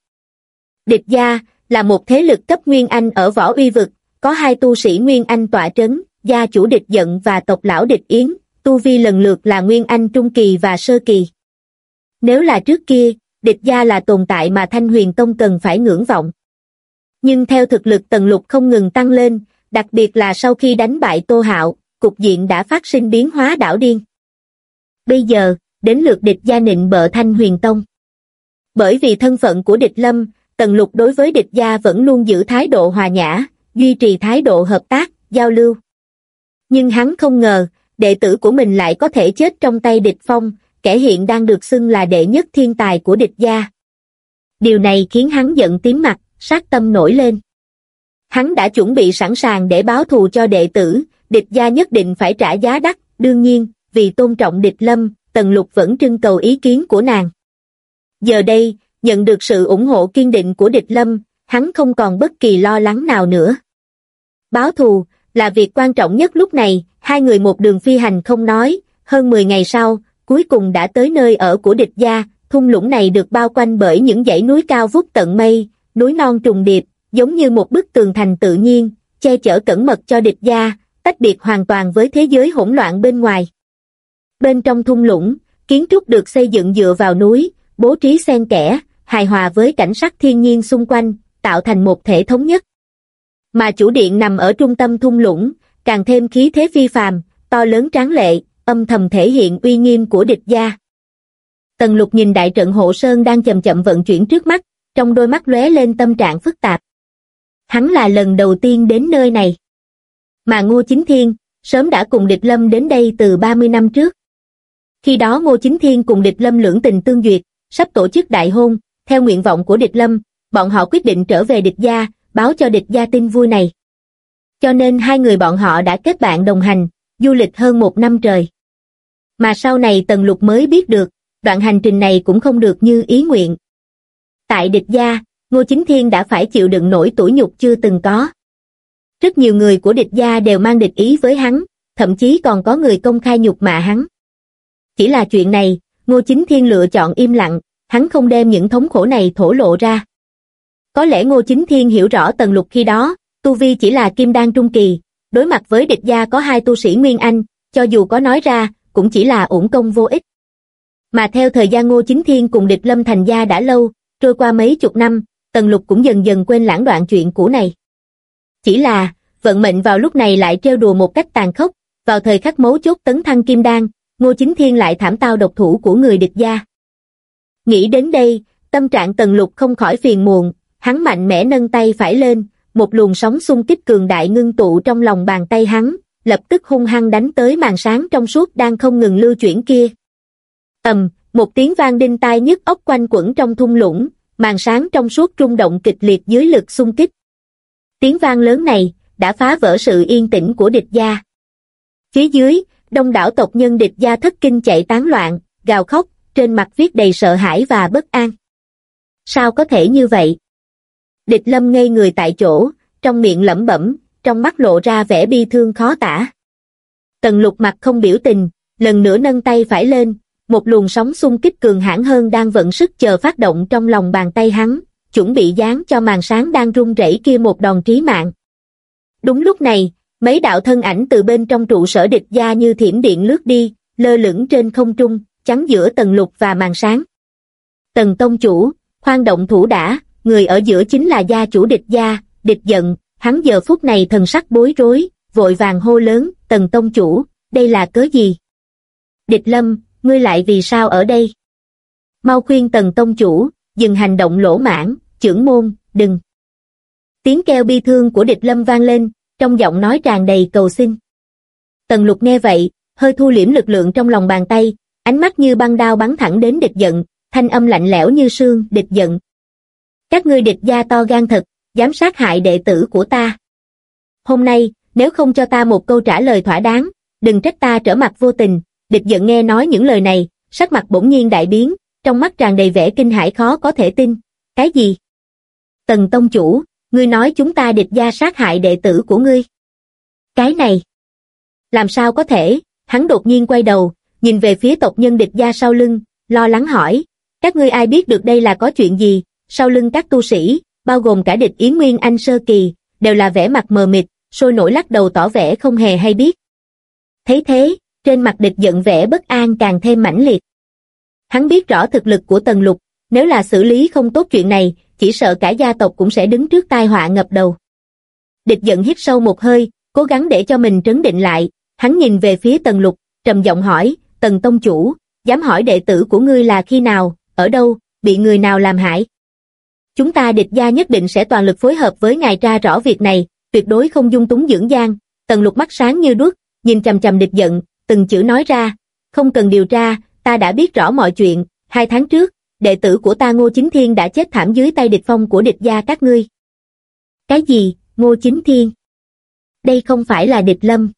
Địch gia là một thế lực cấp Nguyên Anh ở võ uy vực, có hai tu sĩ Nguyên Anh tọa trấn, gia chủ địch giận và tộc lão địch yến, tu vi lần lượt là Nguyên Anh Trung Kỳ và Sơ Kỳ. Nếu là trước kia, địch gia là tồn tại mà Thanh Huyền Tông cần phải ngưỡng vọng. Nhưng theo thực lực tần lục không ngừng tăng lên, đặc biệt là sau khi đánh bại Tô Hạo, cục diện đã phát sinh biến hóa đảo điên. Bây giờ, đến lượt địch gia nịnh bợ Thanh Huyền Tông. Bởi vì thân phận của địch lâm, tần lục đối với địch gia vẫn luôn giữ thái độ hòa nhã, duy trì thái độ hợp tác, giao lưu. Nhưng hắn không ngờ, đệ tử của mình lại có thể chết trong tay địch phong, kẻ hiện đang được xưng là đệ nhất thiên tài của địch gia. Điều này khiến hắn giận tím mặt, sát tâm nổi lên. Hắn đã chuẩn bị sẵn sàng để báo thù cho đệ tử, địch gia nhất định phải trả giá đắt, đương nhiên, vì tôn trọng địch lâm, Tần Lục vẫn trưng cầu ý kiến của nàng. Giờ đây, nhận được sự ủng hộ kiên định của địch lâm, hắn không còn bất kỳ lo lắng nào nữa. Báo thù, là việc quan trọng nhất lúc này, hai người một đường phi hành không nói, hơn 10 ngày sau, cuối cùng đã tới nơi ở của địch gia, thung lũng này được bao quanh bởi những dãy núi cao vút tận mây, núi non trùng điệp, giống như một bức tường thành tự nhiên, che chở cẩn mật cho địch gia, tách biệt hoàn toàn với thế giới hỗn loạn bên ngoài. Bên trong thung lũng, kiến trúc được xây dựng dựa vào núi, bố trí xen kẽ, hài hòa với cảnh sắc thiên nhiên xung quanh, tạo thành một thể thống nhất. Mà chủ điện nằm ở trung tâm thung lũng, càng thêm khí thế phi phàm, to lớn tráng lệ, âm thầm thể hiện uy nghiêm của địch gia. Tần lục nhìn đại trận hộ sơn đang chậm chậm vận chuyển trước mắt, trong đôi mắt lóe lên tâm trạng phức tạp. Hắn là lần đầu tiên đến nơi này. Mà Ngô Chính Thiên, sớm đã cùng địch lâm đến đây từ 30 năm trước. Khi đó Ngô Chính Thiên cùng địch lâm lưỡng tình tương duyệt, sắp tổ chức đại hôn, theo nguyện vọng của địch lâm, bọn họ quyết định trở về địch gia, báo cho địch gia tin vui này. Cho nên hai người bọn họ đã kết bạn đồng hành, du lịch hơn một năm trời. Mà sau này Tần Lục mới biết được, đoạn hành trình này cũng không được như ý nguyện. Tại địch gia, Ngô Chính Thiên đã phải chịu đựng nổi tủi nhục chưa từng có. Rất nhiều người của địch gia đều mang địch ý với hắn, thậm chí còn có người công khai nhục mạ hắn. Chỉ là chuyện này, Ngô Chính Thiên lựa chọn im lặng, hắn không đem những thống khổ này thổ lộ ra. Có lẽ Ngô Chính Thiên hiểu rõ Tần Lục khi đó, Tu Vi chỉ là kim đan trung kỳ, đối mặt với địch gia có hai tu sĩ Nguyên Anh, cho dù có nói ra, cũng chỉ là ổn công vô ích. Mà theo thời gian Ngô Chính Thiên cùng địch lâm thành gia đã lâu, trôi qua mấy chục năm, Tần Lục cũng dần dần quên lãng đoạn chuyện cũ này. Chỉ là, vận mệnh vào lúc này lại trêu đùa một cách tàn khốc, vào thời khắc mấu chốt tấn thăng kim đan, Ngô Chính Thiên lại thảm tao độc thủ của người địch gia. Nghĩ đến đây, tâm trạng Tần Lục không khỏi phiền muộn, hắn mạnh mẽ nâng tay phải lên, một luồng sóng xung kích cường đại ngưng tụ trong lòng bàn tay hắn, lập tức hung hăng đánh tới màn sáng trong suốt đang không ngừng lưu chuyển kia. ầm, một tiếng vang đinh tai nhức ốc quanh quẩn trong thung lũng, màn sáng trong suốt rung động kịch liệt dưới lực xung kích. Tiếng vang lớn này, đã phá vỡ sự yên tĩnh của địch gia. Phía dưới, đông đảo tộc nhân địch gia thất kinh chạy tán loạn, gào khóc, trên mặt viết đầy sợ hãi và bất an. Sao có thể như vậy? Địch lâm ngây người tại chỗ, trong miệng lẩm bẩm, trong mắt lộ ra vẻ bi thương khó tả. Tần lục mặt không biểu tình, lần nữa nâng tay phải lên, một luồng sóng xung kích cường hãn hơn đang vận sức chờ phát động trong lòng bàn tay hắn, chuẩn bị dán cho màn sáng đang rung rẩy kia một đòn trí mạng. Đúng lúc này, mấy đạo thân ảnh từ bên trong trụ sở địch gia như thiểm điện lướt đi, lơ lửng trên không trung, chắn giữa Tần lục và màn sáng. Tần tông chủ, khoan động thủ đã, người ở giữa chính là gia chủ địch gia, địch giận, hắn giờ phút này thần sắc bối rối, vội vàng hô lớn, tần tông chủ, đây là cớ gì? Địch lâm, ngươi lại vì sao ở đây? Mau khuyên tần tông chủ, dừng hành động lỗ mãn, trưởng môn, đừng. Tiếng kêu bi thương của địch lâm vang lên, trong giọng nói tràn đầy cầu xin. Tần lục nghe vậy, hơi thu liễm lực lượng trong lòng bàn tay, ánh mắt như băng đao bắn thẳng đến địch giận, thanh âm lạnh lẽo như sương, địch giận. Các ngươi địch gia to gan thật, dám sát hại đệ tử của ta. Hôm nay, nếu không cho ta một câu trả lời thỏa đáng, đừng trách ta trở mặt vô tình, địch giận nghe nói những lời này, sắc mặt bỗng nhiên đại biến, trong mắt tràn đầy vẻ kinh hãi khó có thể tin. Cái gì? Tần Tông Chủ, ngươi nói chúng ta địch gia sát hại đệ tử của ngươi. Cái này, làm sao có thể, hắn đột nhiên quay đầu, nhìn về phía tộc nhân địch gia sau lưng, lo lắng hỏi, các ngươi ai biết được đây là có chuyện gì, sau lưng các tu sĩ, bao gồm cả địch Yến Nguyên Anh Sơ Kỳ, đều là vẻ mặt mờ mịt, sôi nổi lắc đầu tỏ vẻ không hề hay biết. Thấy thế, trên mặt địch giận vẻ bất an càng thêm mãnh liệt. Hắn biết rõ thực lực của Tần Lục, nếu là xử lý không tốt chuyện này, chỉ sợ cả gia tộc cũng sẽ đứng trước tai họa ngập đầu. Địch giận hít sâu một hơi, cố gắng để cho mình trấn định lại, hắn nhìn về phía Tần Lục, trầm giọng hỏi, Tần Tông Chủ, dám hỏi đệ tử của ngươi là khi nào, ở đâu, bị người nào làm hại? Chúng ta địch gia nhất định sẽ toàn lực phối hợp với ngài tra rõ việc này, tuyệt đối không dung túng dưỡng gian. Tần lục mắt sáng như đuốc, nhìn chầm chầm địch giận, từng chữ nói ra, không cần điều tra, ta đã biết rõ mọi chuyện, hai tháng trước, đệ tử của ta Ngô Chính Thiên đã chết thảm dưới tay địch phong của địch gia các ngươi. Cái gì, Ngô Chính Thiên? Đây không phải là địch lâm.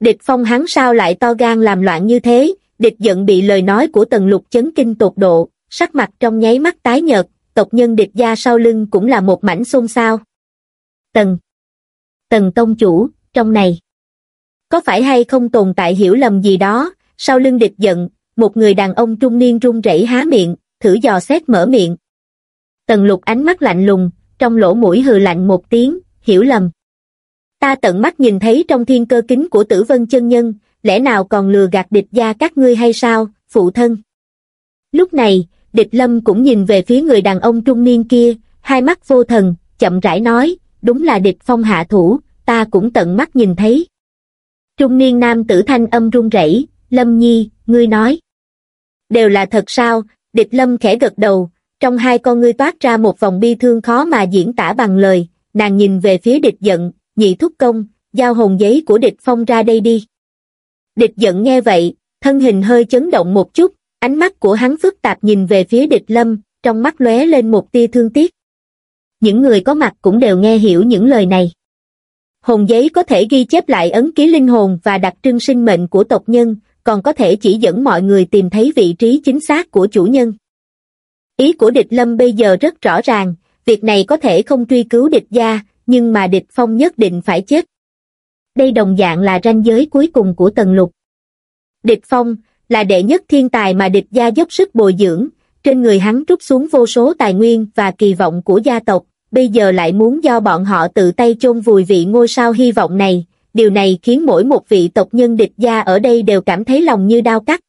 Địch phong hắn sao lại to gan làm loạn như thế, địch giận bị lời nói của tần lục chấn kinh tột độ, sắc mặt trong nháy mắt tái nhợt, tộc nhân địch gia sau lưng cũng là một mảnh xôn xao. Tần Tần Tông Chủ, trong này. Có phải hay không tồn tại hiểu lầm gì đó, sau lưng địch giận, một người đàn ông trung niên run rẩy há miệng, thử dò xét mở miệng. Tần lục ánh mắt lạnh lùng, trong lỗ mũi hừ lạnh một tiếng, hiểu lầm. Ta tận mắt nhìn thấy trong thiên cơ kính của tử vân chân nhân, lẽ nào còn lừa gạt địch gia các ngươi hay sao, phụ thân. Lúc này, địch lâm cũng nhìn về phía người đàn ông trung niên kia, hai mắt vô thần, chậm rãi nói, đúng là địch phong hạ thủ, ta cũng tận mắt nhìn thấy. Trung niên nam tử thanh âm run rẩy, lâm nhi, ngươi nói. Đều là thật sao, địch lâm khẽ gật đầu, trong hai con ngươi toát ra một vòng bi thương khó mà diễn tả bằng lời, nàng nhìn về phía địch giận, nhị thúc công, giao hồn giấy của địch phong ra đây đi. Địch giận nghe vậy, thân hình hơi chấn động một chút, Ánh mắt của hắn phức tạp nhìn về phía địch lâm, trong mắt lóe lên một tia thương tiếc. Những người có mặt cũng đều nghe hiểu những lời này. Hồn giấy có thể ghi chép lại ấn ký linh hồn và đặc trưng sinh mệnh của tộc nhân, còn có thể chỉ dẫn mọi người tìm thấy vị trí chính xác của chủ nhân. Ý của địch lâm bây giờ rất rõ ràng, việc này có thể không truy cứu địch gia, nhưng mà địch phong nhất định phải chết. Đây đồng dạng là ranh giới cuối cùng của tần lục. Địch phong, là đệ nhất thiên tài mà địch gia dốc sức bồi dưỡng, trên người hắn trút xuống vô số tài nguyên và kỳ vọng của gia tộc, bây giờ lại muốn do bọn họ tự tay chôn vùi vị ngôi sao hy vọng này, điều này khiến mỗi một vị tộc nhân địch gia ở đây đều cảm thấy lòng như đau cắt.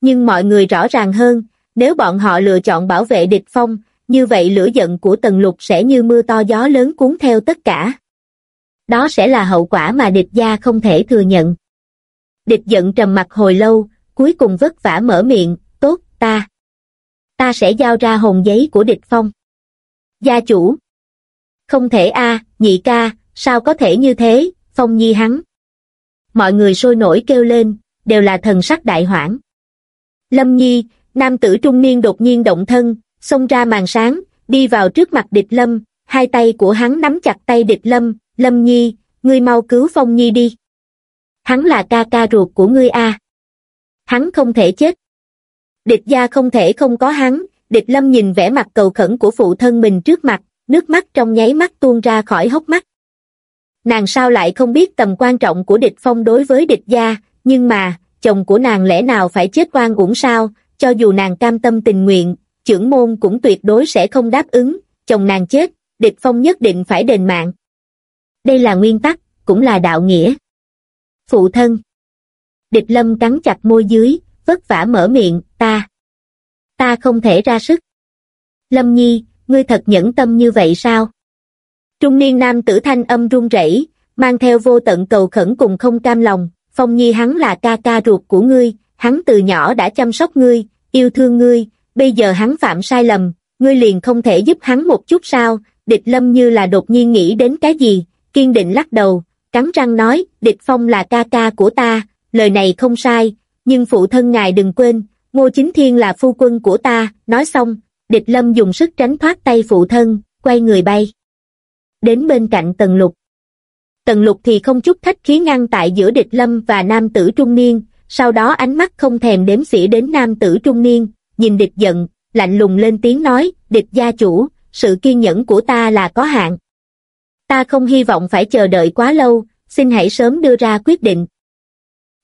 Nhưng mọi người rõ ràng hơn, nếu bọn họ lựa chọn bảo vệ địch phong, như vậy lửa giận của tần lục sẽ như mưa to gió lớn cuốn theo tất cả. Đó sẽ là hậu quả mà địch gia không thể thừa nhận. Địch giận trầm mặt hồi lâu, cuối cùng vất vả mở miệng, tốt, ta. Ta sẽ giao ra hồn giấy của địch phong. Gia chủ. Không thể a nhị ca, sao có thể như thế, phong nhi hắn. Mọi người sôi nổi kêu lên, đều là thần sắc đại hoảng. Lâm nhi, nam tử trung niên đột nhiên động thân, xông ra màn sáng, đi vào trước mặt địch lâm, hai tay của hắn nắm chặt tay địch lâm, lâm nhi, ngươi mau cứu phong nhi đi. Hắn là ca ca ruột của ngươi a. Hắn không thể chết. Địch gia không thể không có hắn, địch lâm nhìn vẻ mặt cầu khẩn của phụ thân mình trước mặt, nước mắt trong nháy mắt tuôn ra khỏi hốc mắt. Nàng sao lại không biết tầm quan trọng của địch phong đối với địch gia, nhưng mà, chồng của nàng lẽ nào phải chết oan uổng sao, cho dù nàng cam tâm tình nguyện, trưởng môn cũng tuyệt đối sẽ không đáp ứng, chồng nàng chết, địch phong nhất định phải đền mạng. Đây là nguyên tắc, cũng là đạo nghĩa. Phụ thân Địch lâm cắn chặt môi dưới, vất vả mở miệng, ta. Ta không thể ra sức. Lâm nhi, ngươi thật nhẫn tâm như vậy sao? Trung niên nam tử thanh âm run rẩy, mang theo vô tận cầu khẩn cùng không cam lòng, phong nhi hắn là ca ca ruột của ngươi, hắn từ nhỏ đã chăm sóc ngươi, yêu thương ngươi, bây giờ hắn phạm sai lầm, ngươi liền không thể giúp hắn một chút sao, địch lâm như là đột nhiên nghĩ đến cái gì, kiên định lắc đầu, cắn răng nói, địch phong là ca ca của ta, lời này không sai, nhưng phụ thân ngài đừng quên, ngô chính thiên là phu quân của ta, nói xong, địch lâm dùng sức tránh thoát tay phụ thân, quay người bay. Đến bên cạnh tần lục. Tần lục thì không chút khách khí ngăn tại giữa địch lâm và nam tử trung niên, sau đó ánh mắt không thèm đếm xỉa đến nam tử trung niên, nhìn địch giận, lạnh lùng lên tiếng nói, địch gia chủ, sự kiên nhẫn của ta là có hạn. Ta không hy vọng phải chờ đợi quá lâu, xin hãy sớm đưa ra quyết định.